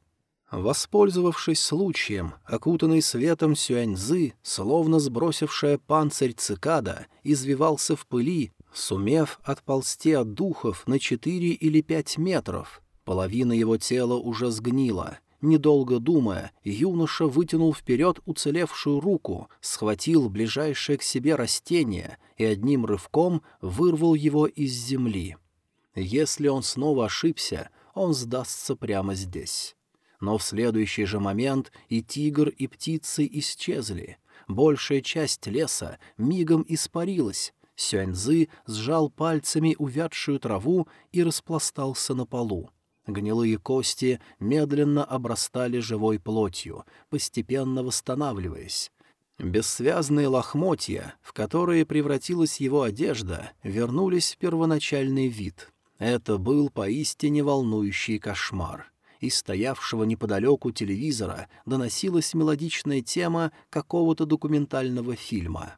Воспользовавшись случаем, окутанный светом Сюаньзы, словно сбросившая панцирь цикада, извивался в пыли, сумев отползти от духов на четыре или пять метров. Половина его тела уже сгнила — Недолго думая, юноша вытянул вперед уцелевшую руку, схватил ближайшее к себе растение и одним рывком вырвал его из земли. Если он снова ошибся, он сдастся прямо здесь. Но в следующий же момент и тигр, и птицы исчезли. Большая часть леса мигом испарилась. Сюаньзы сжал пальцами увядшую траву и распластался на полу. Гнилые кости медленно обрастали живой плотью, постепенно восстанавливаясь. Бессвязные лохмотья, в которые превратилась его одежда, вернулись в первоначальный вид. Это был поистине волнующий кошмар. Из стоявшего неподалеку телевизора доносилась мелодичная тема какого-то документального фильма.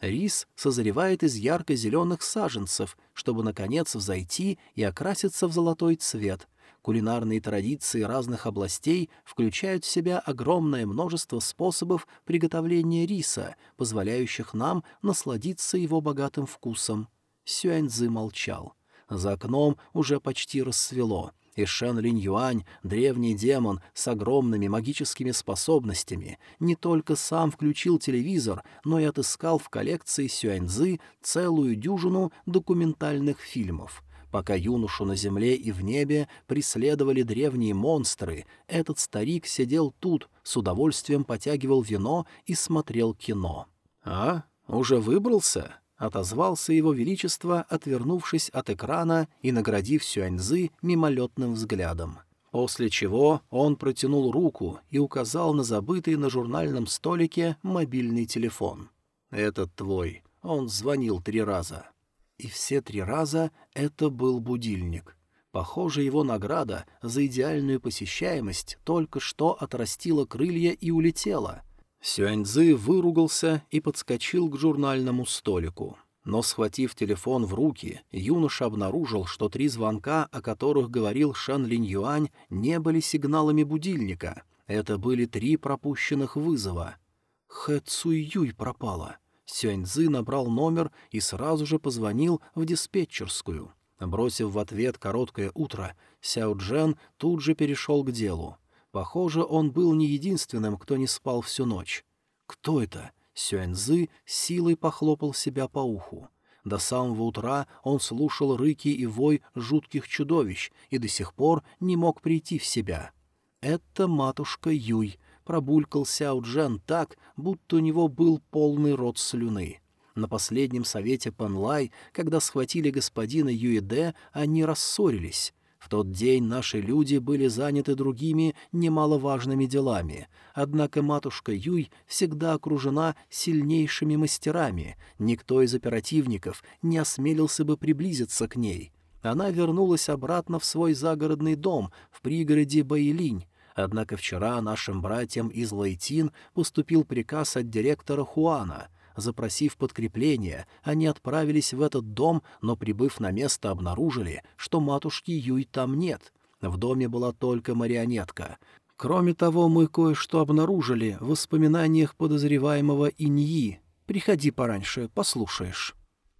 Рис созревает из ярко-зеленых саженцев, чтобы, наконец, взойти и окраситься в золотой цвет — Кулинарные традиции разных областей включают в себя огромное множество способов приготовления риса, позволяющих нам насладиться его богатым вкусом. Сюаньзы молчал. За окном уже почти рассвело, и Шен Линь Юань, древний демон с огромными магическими способностями, не только сам включил телевизор, но и отыскал в коллекции Сюаньзы целую дюжину документальных фильмов — Пока юношу на земле и в небе преследовали древние монстры, этот старик сидел тут, с удовольствием потягивал вино и смотрел кино. «А, уже выбрался?» — отозвался его величество, отвернувшись от экрана и наградив Сюаньзы мимолетным взглядом. После чего он протянул руку и указал на забытый на журнальном столике мобильный телефон. «Этот твой. Он звонил три раза». И все три раза это был будильник. Похоже, его награда за идеальную посещаемость только что отрастила крылья и улетела. Сюаньзы выругался и подскочил к журнальному столику. Но, схватив телефон в руки, юноша обнаружил, что три звонка, о которых говорил Шан Линь Юань, не были сигналами будильника. Это были три пропущенных вызова. Хэ Цуй Юй пропала. Сюаньзы набрал номер и сразу же позвонил в диспетчерскую. Бросив в ответ короткое утро, Сяо Джен тут же перешел к делу. Похоже, он был не единственным, кто не спал всю ночь. «Кто это?» Сюаньзы силой похлопал себя по уху. До самого утра он слушал рыки и вой жутких чудовищ и до сих пор не мог прийти в себя. «Это матушка Юй», пробулькал Сяо Джен так, будто у него был полный рот слюны. На последнем совете Панлай, когда схватили господина Юэде, они рассорились. В тот день наши люди были заняты другими немаловажными делами, однако матушка Юй всегда окружена сильнейшими мастерами, никто из оперативников не осмелился бы приблизиться к ней. Она вернулась обратно в свой загородный дом в пригороде Баилинь, однако вчера нашим братьям из Лайтин поступил приказ от директора Хуана — Запросив подкрепление, они отправились в этот дом, но, прибыв на место, обнаружили, что матушки Юй там нет. В доме была только марионетка. Кроме того, мы кое-что обнаружили в воспоминаниях подозреваемого Иньи. Приходи пораньше, послушаешь.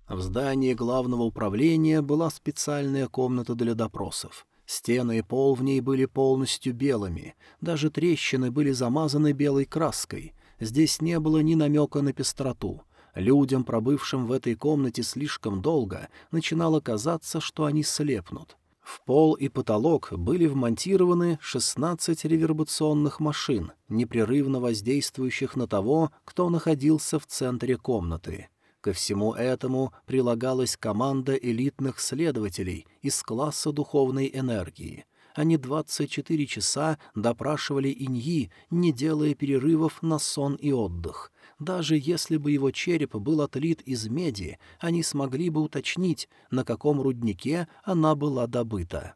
В здании главного управления была специальная комната для допросов. Стены и пол в ней были полностью белыми, даже трещины были замазаны белой краской. Здесь не было ни намека на пестроту. Людям, пробывшим в этой комнате слишком долго, начинало казаться, что они слепнут. В пол и потолок были вмонтированы 16 ревербационных машин, непрерывно воздействующих на того, кто находился в центре комнаты. Ко всему этому прилагалась команда элитных следователей из класса духовной энергии. Они 24 часа допрашивали Иньи, не делая перерывов на сон и отдых. Даже если бы его череп был отлит из меди, они смогли бы уточнить, на каком руднике она была добыта.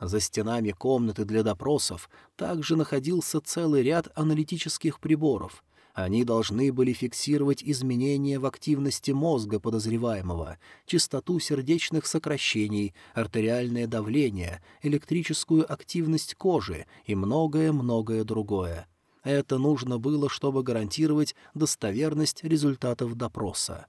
За стенами комнаты для допросов также находился целый ряд аналитических приборов — они должны были фиксировать изменения в активности мозга подозреваемого, частоту сердечных сокращений, артериальное давление, электрическую активность кожи и многое-многое другое. Это нужно было, чтобы гарантировать достоверность результатов допроса.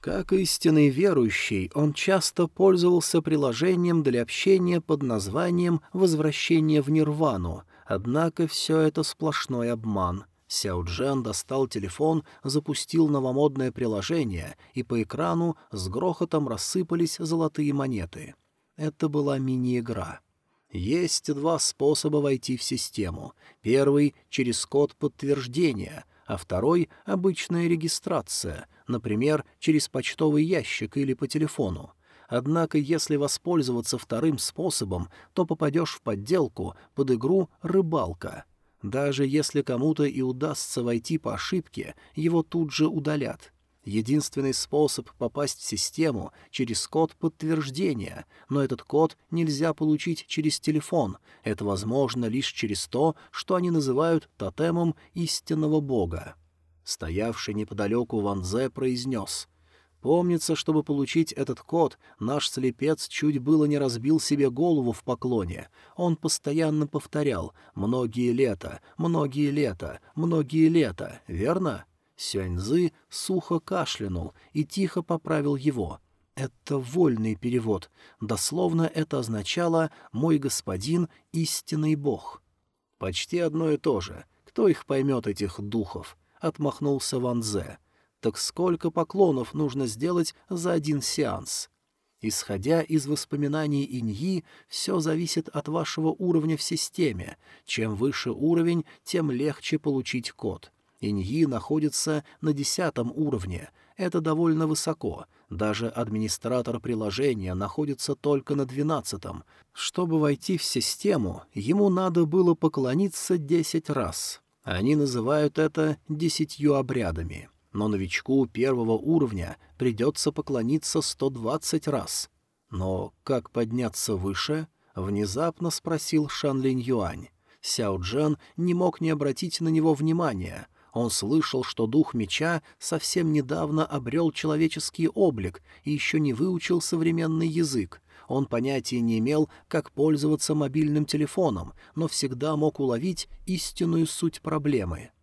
Как истинный верующий, он часто пользовался приложением для общения под названием «Возвращение в нирвану», однако все это сплошной обман — Сяо Джен достал телефон, запустил новомодное приложение, и по экрану с грохотом рассыпались золотые монеты. Это была мини-игра. Есть два способа войти в систему. Первый — через код подтверждения, а второй — обычная регистрация, например, через почтовый ящик или по телефону. Однако, если воспользоваться вторым способом, то попадешь в подделку под игру «Рыбалка». Даже если кому-то и удастся войти по ошибке, его тут же удалят. Единственный способ попасть в систему — через код подтверждения, но этот код нельзя получить через телефон, это возможно лишь через то, что они называют тотемом истинного бога. Стоявший неподалеку Ван Зе произнес — Помнится, чтобы получить этот код, наш слепец чуть было не разбил себе голову в поклоне. Он постоянно повторял «многие лета, многие лета, многие лета», верно? Сюаньзы сухо кашлянул и тихо поправил его. Это вольный перевод. Дословно это означало «мой господин — истинный бог». Почти одно и то же. Кто их поймет, этих духов? — отмахнулся Ван Зе. Так сколько поклонов нужно сделать за один сеанс? Исходя из воспоминаний Иньи, все зависит от вашего уровня в системе. Чем выше уровень, тем легче получить код. Иньи находится на десятом уровне. Это довольно высоко. Даже администратор приложения находится только на двенадцатом. Чтобы войти в систему, ему надо было поклониться десять раз. Они называют это десятью обрядами но новичку первого уровня придется поклониться 120 раз. Но как подняться выше? Внезапно спросил Шан Линь Юань. Сяо Джан не мог не обратить на него внимания. Он слышал, что дух меча совсем недавно обрел человеческий облик и еще не выучил современный язык. Он понятия не имел, как пользоваться мобильным телефоном, но всегда мог уловить истинную суть проблемы —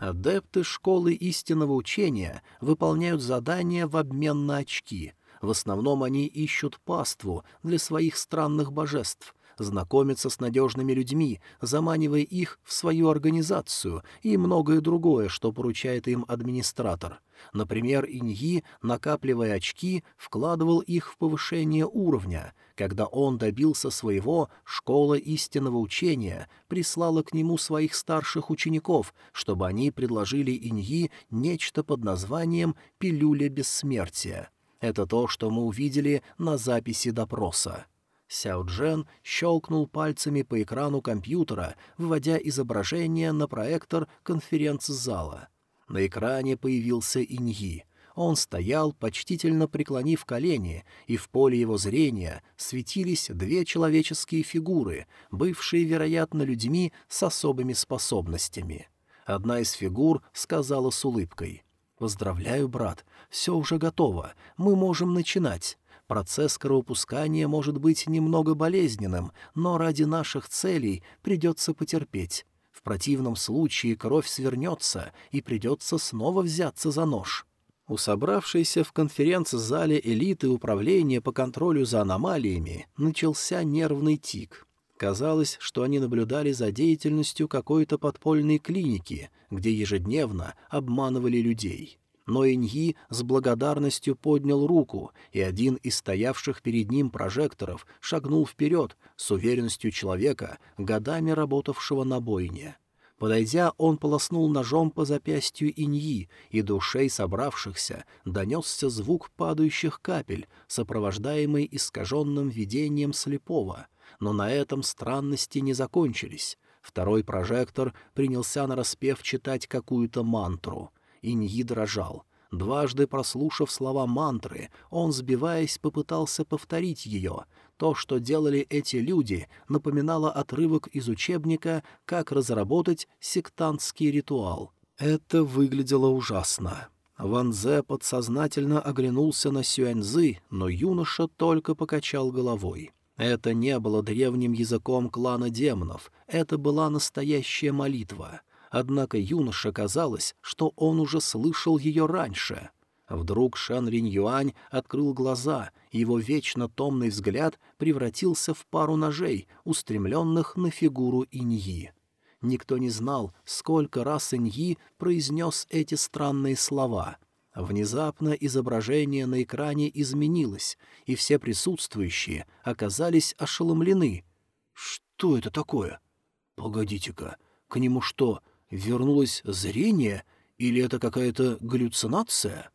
Адепты школы истинного учения выполняют задания в обмен на очки. В основном они ищут паству для своих странных божеств, знакомятся с надежными людьми, заманивая их в свою организацию и многое другое, что поручает им администратор — Например, Иньи, накапливая очки, вкладывал их в повышение уровня. Когда он добился своего, школа истинного учения прислала к нему своих старших учеников, чтобы они предложили Иньи нечто под названием «пилюля бессмертия». Это то, что мы увидели на записи допроса. Сяо Джен щелкнул пальцами по экрану компьютера, выводя изображение на проектор конференц-зала — на экране появился Иньи. Он стоял, почтительно преклонив колени, и в поле его зрения светились две человеческие фигуры, бывшие, вероятно, людьми с особыми способностями. Одна из фигур сказала с улыбкой. «Поздравляю, брат, все уже готово, мы можем начинать». Процесс кровопускания может быть немного болезненным, но ради наших целей придется потерпеть. В противном случае кровь свернется, и придется снова взяться за нож. У собравшейся в конференц-зале элиты управления по контролю за аномалиями начался нервный тик. Казалось, что они наблюдали за деятельностью какой-то подпольной клиники, где ежедневно обманывали людей но Иньи с благодарностью поднял руку, и один из стоявших перед ним прожекторов шагнул вперед с уверенностью человека, годами работавшего на бойне. Подойдя, он полоснул ножом по запястью Иньи, и до ушей собравшихся донесся звук падающих капель, сопровождаемый искаженным видением слепого. Но на этом странности не закончились. Второй прожектор принялся нараспев читать какую-то мантру — Иньи дрожал. Дважды прослушав слова мантры, он, сбиваясь, попытался повторить ее. То, что делали эти люди, напоминало отрывок из учебника «Как разработать сектантский ритуал». Это выглядело ужасно. Ван Зе подсознательно оглянулся на Сюаньзы, но юноша только покачал головой. Это не было древним языком клана демонов, это была настоящая молитва. Однако юноше казалось, что он уже слышал ее раньше. Вдруг Шан Ринь Юань открыл глаза, и его вечно томный взгляд превратился в пару ножей, устремленных на фигуру Иньи. Никто не знал, сколько раз Иньи произнес эти странные слова. Внезапно изображение на экране изменилось, и все присутствующие оказались ошеломлены. «Что это такое? Погодите-ка, к нему что, Вернулось зрение или это какая-то галлюцинация?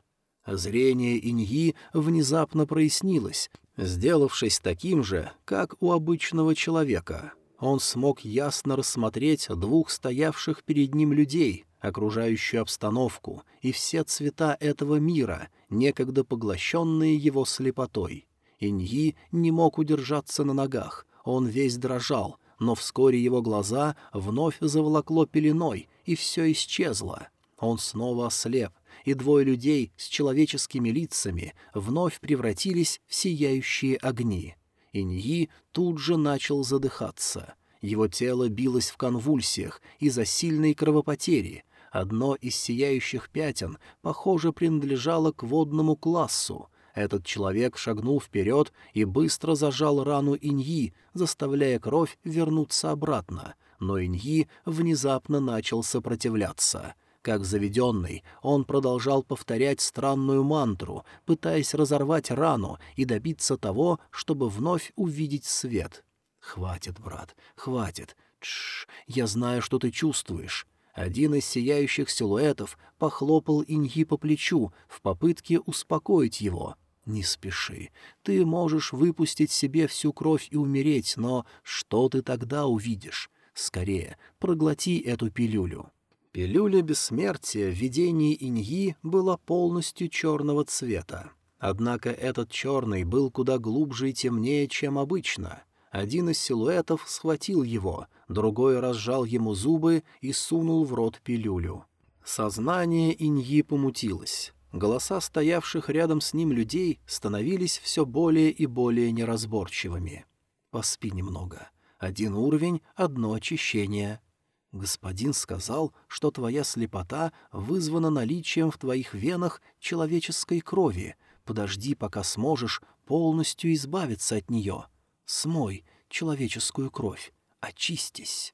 Зрение Иньи внезапно прояснилось, сделавшись таким же, как у обычного человека. Он смог ясно рассмотреть двух стоявших перед ним людей, окружающую обстановку и все цвета этого мира, некогда поглощенные его слепотой. Иньи не мог удержаться на ногах, он весь дрожал — но вскоре его глаза вновь заволокло пеленой, и все исчезло. Он снова ослеп, и двое людей с человеческими лицами вновь превратились в сияющие огни. Иньи тут же начал задыхаться. Его тело билось в конвульсиях из-за сильной кровопотери. Одно из сияющих пятен, похоже, принадлежало к водному классу — этот человек шагнул вперед и быстро зажал рану Иньи, заставляя кровь вернуться обратно, но Иньи внезапно начал сопротивляться. Как заведенный, он продолжал повторять странную мантру, пытаясь разорвать рану и добиться того, чтобы вновь увидеть свет. «Хватит, брат, хватит. Тш, я знаю, что ты чувствуешь». Один из сияющих силуэтов похлопал Иньи по плечу в попытке успокоить его. «Не спеши. Ты можешь выпустить себе всю кровь и умереть, но что ты тогда увидишь? Скорее, проглоти эту пилюлю». Пилюля бессмертия в видении Иньи была полностью черного цвета. Однако этот черный был куда глубже и темнее, чем обычно. Один из силуэтов схватил его, другой разжал ему зубы и сунул в рот пилюлю. Сознание Иньи помутилось. Голоса стоявших рядом с ним людей становились все более и более неразборчивыми. «Поспи немного. Один уровень, одно очищение. Господин сказал, что твоя слепота вызвана наличием в твоих венах человеческой крови. Подожди, пока сможешь полностью избавиться от нее. Смой человеческую кровь. Очистись».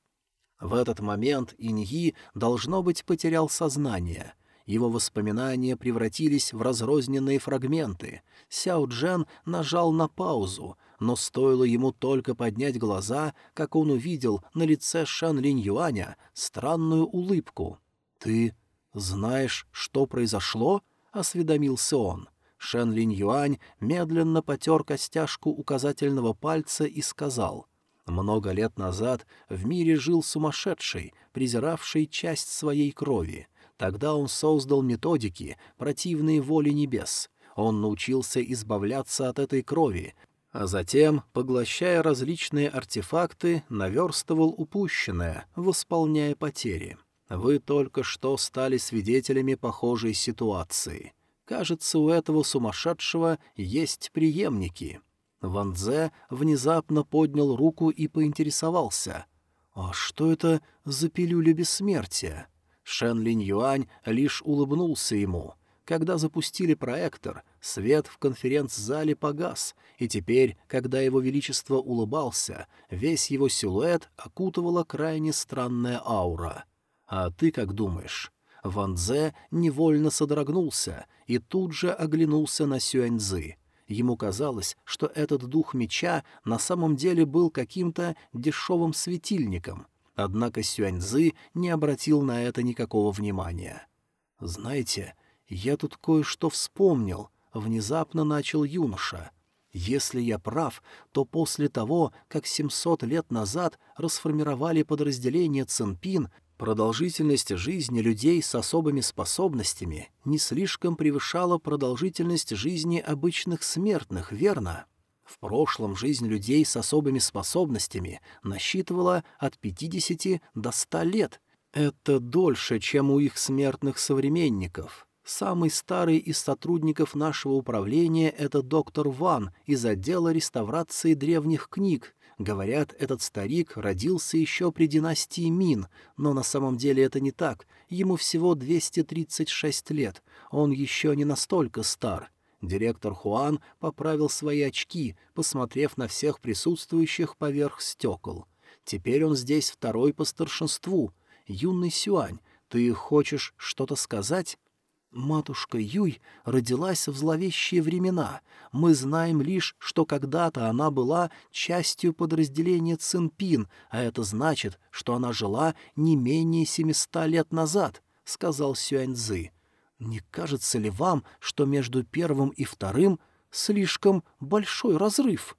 В этот момент Иньи, должно быть, потерял сознание — его воспоминания превратились в разрозненные фрагменты. Сяо Джен нажал на паузу, но стоило ему только поднять глаза, как он увидел на лице Шан Линь Юаня странную улыбку. «Ты знаешь, что произошло?» — осведомился он. Шен Линь Юань медленно потер костяшку указательного пальца и сказал — много лет назад в мире жил сумасшедший, презиравший часть своей крови. Тогда он создал методики, противные воле небес. Он научился избавляться от этой крови, а затем, поглощая различные артефакты, наверстывал упущенное, восполняя потери. Вы только что стали свидетелями похожей ситуации. Кажется, у этого сумасшедшего есть преемники. Ван Дзе внезапно поднял руку и поинтересовался. «А что это за пилюля бессмертия?» Шен Линь Юань лишь улыбнулся ему. Когда запустили проектор, свет в конференц-зале погас, и теперь, когда его величество улыбался, весь его силуэт окутывала крайне странная аура. «А ты как думаешь?» Ван Дзе невольно содрогнулся и тут же оглянулся на Сюаньзы. Ему казалось, что этот дух меча на самом деле был каким-то дешевым светильником, однако Сюаньзы не обратил на это никакого внимания. «Знаете, я тут кое-что вспомнил», — внезапно начал юноша. «Если я прав, то после того, как 700 лет назад расформировали подразделение Цинпин, Продолжительность жизни людей с особыми способностями не слишком превышала продолжительность жизни обычных смертных, верно? В прошлом жизнь людей с особыми способностями насчитывала от 50 до 100 лет. Это дольше, чем у их смертных современников. Самый старый из сотрудников нашего управления — это доктор Ван из отдела реставрации древних книг, Говорят, этот старик родился еще при династии Мин, но на самом деле это не так. Ему всего 236 лет. Он еще не настолько стар. Директор Хуан поправил свои очки, посмотрев на всех присутствующих поверх стекол. Теперь он здесь второй по старшинству. Юный Сюань, ты хочешь что-то сказать? Матушка Юй родилась в зловещие времена. Мы знаем лишь, что когда-то она была частью подразделения Цинпин, а это значит, что она жила не менее семиста лет назад, — сказал Сюаньзы. Не кажется ли вам, что между первым и вторым слишком большой разрыв?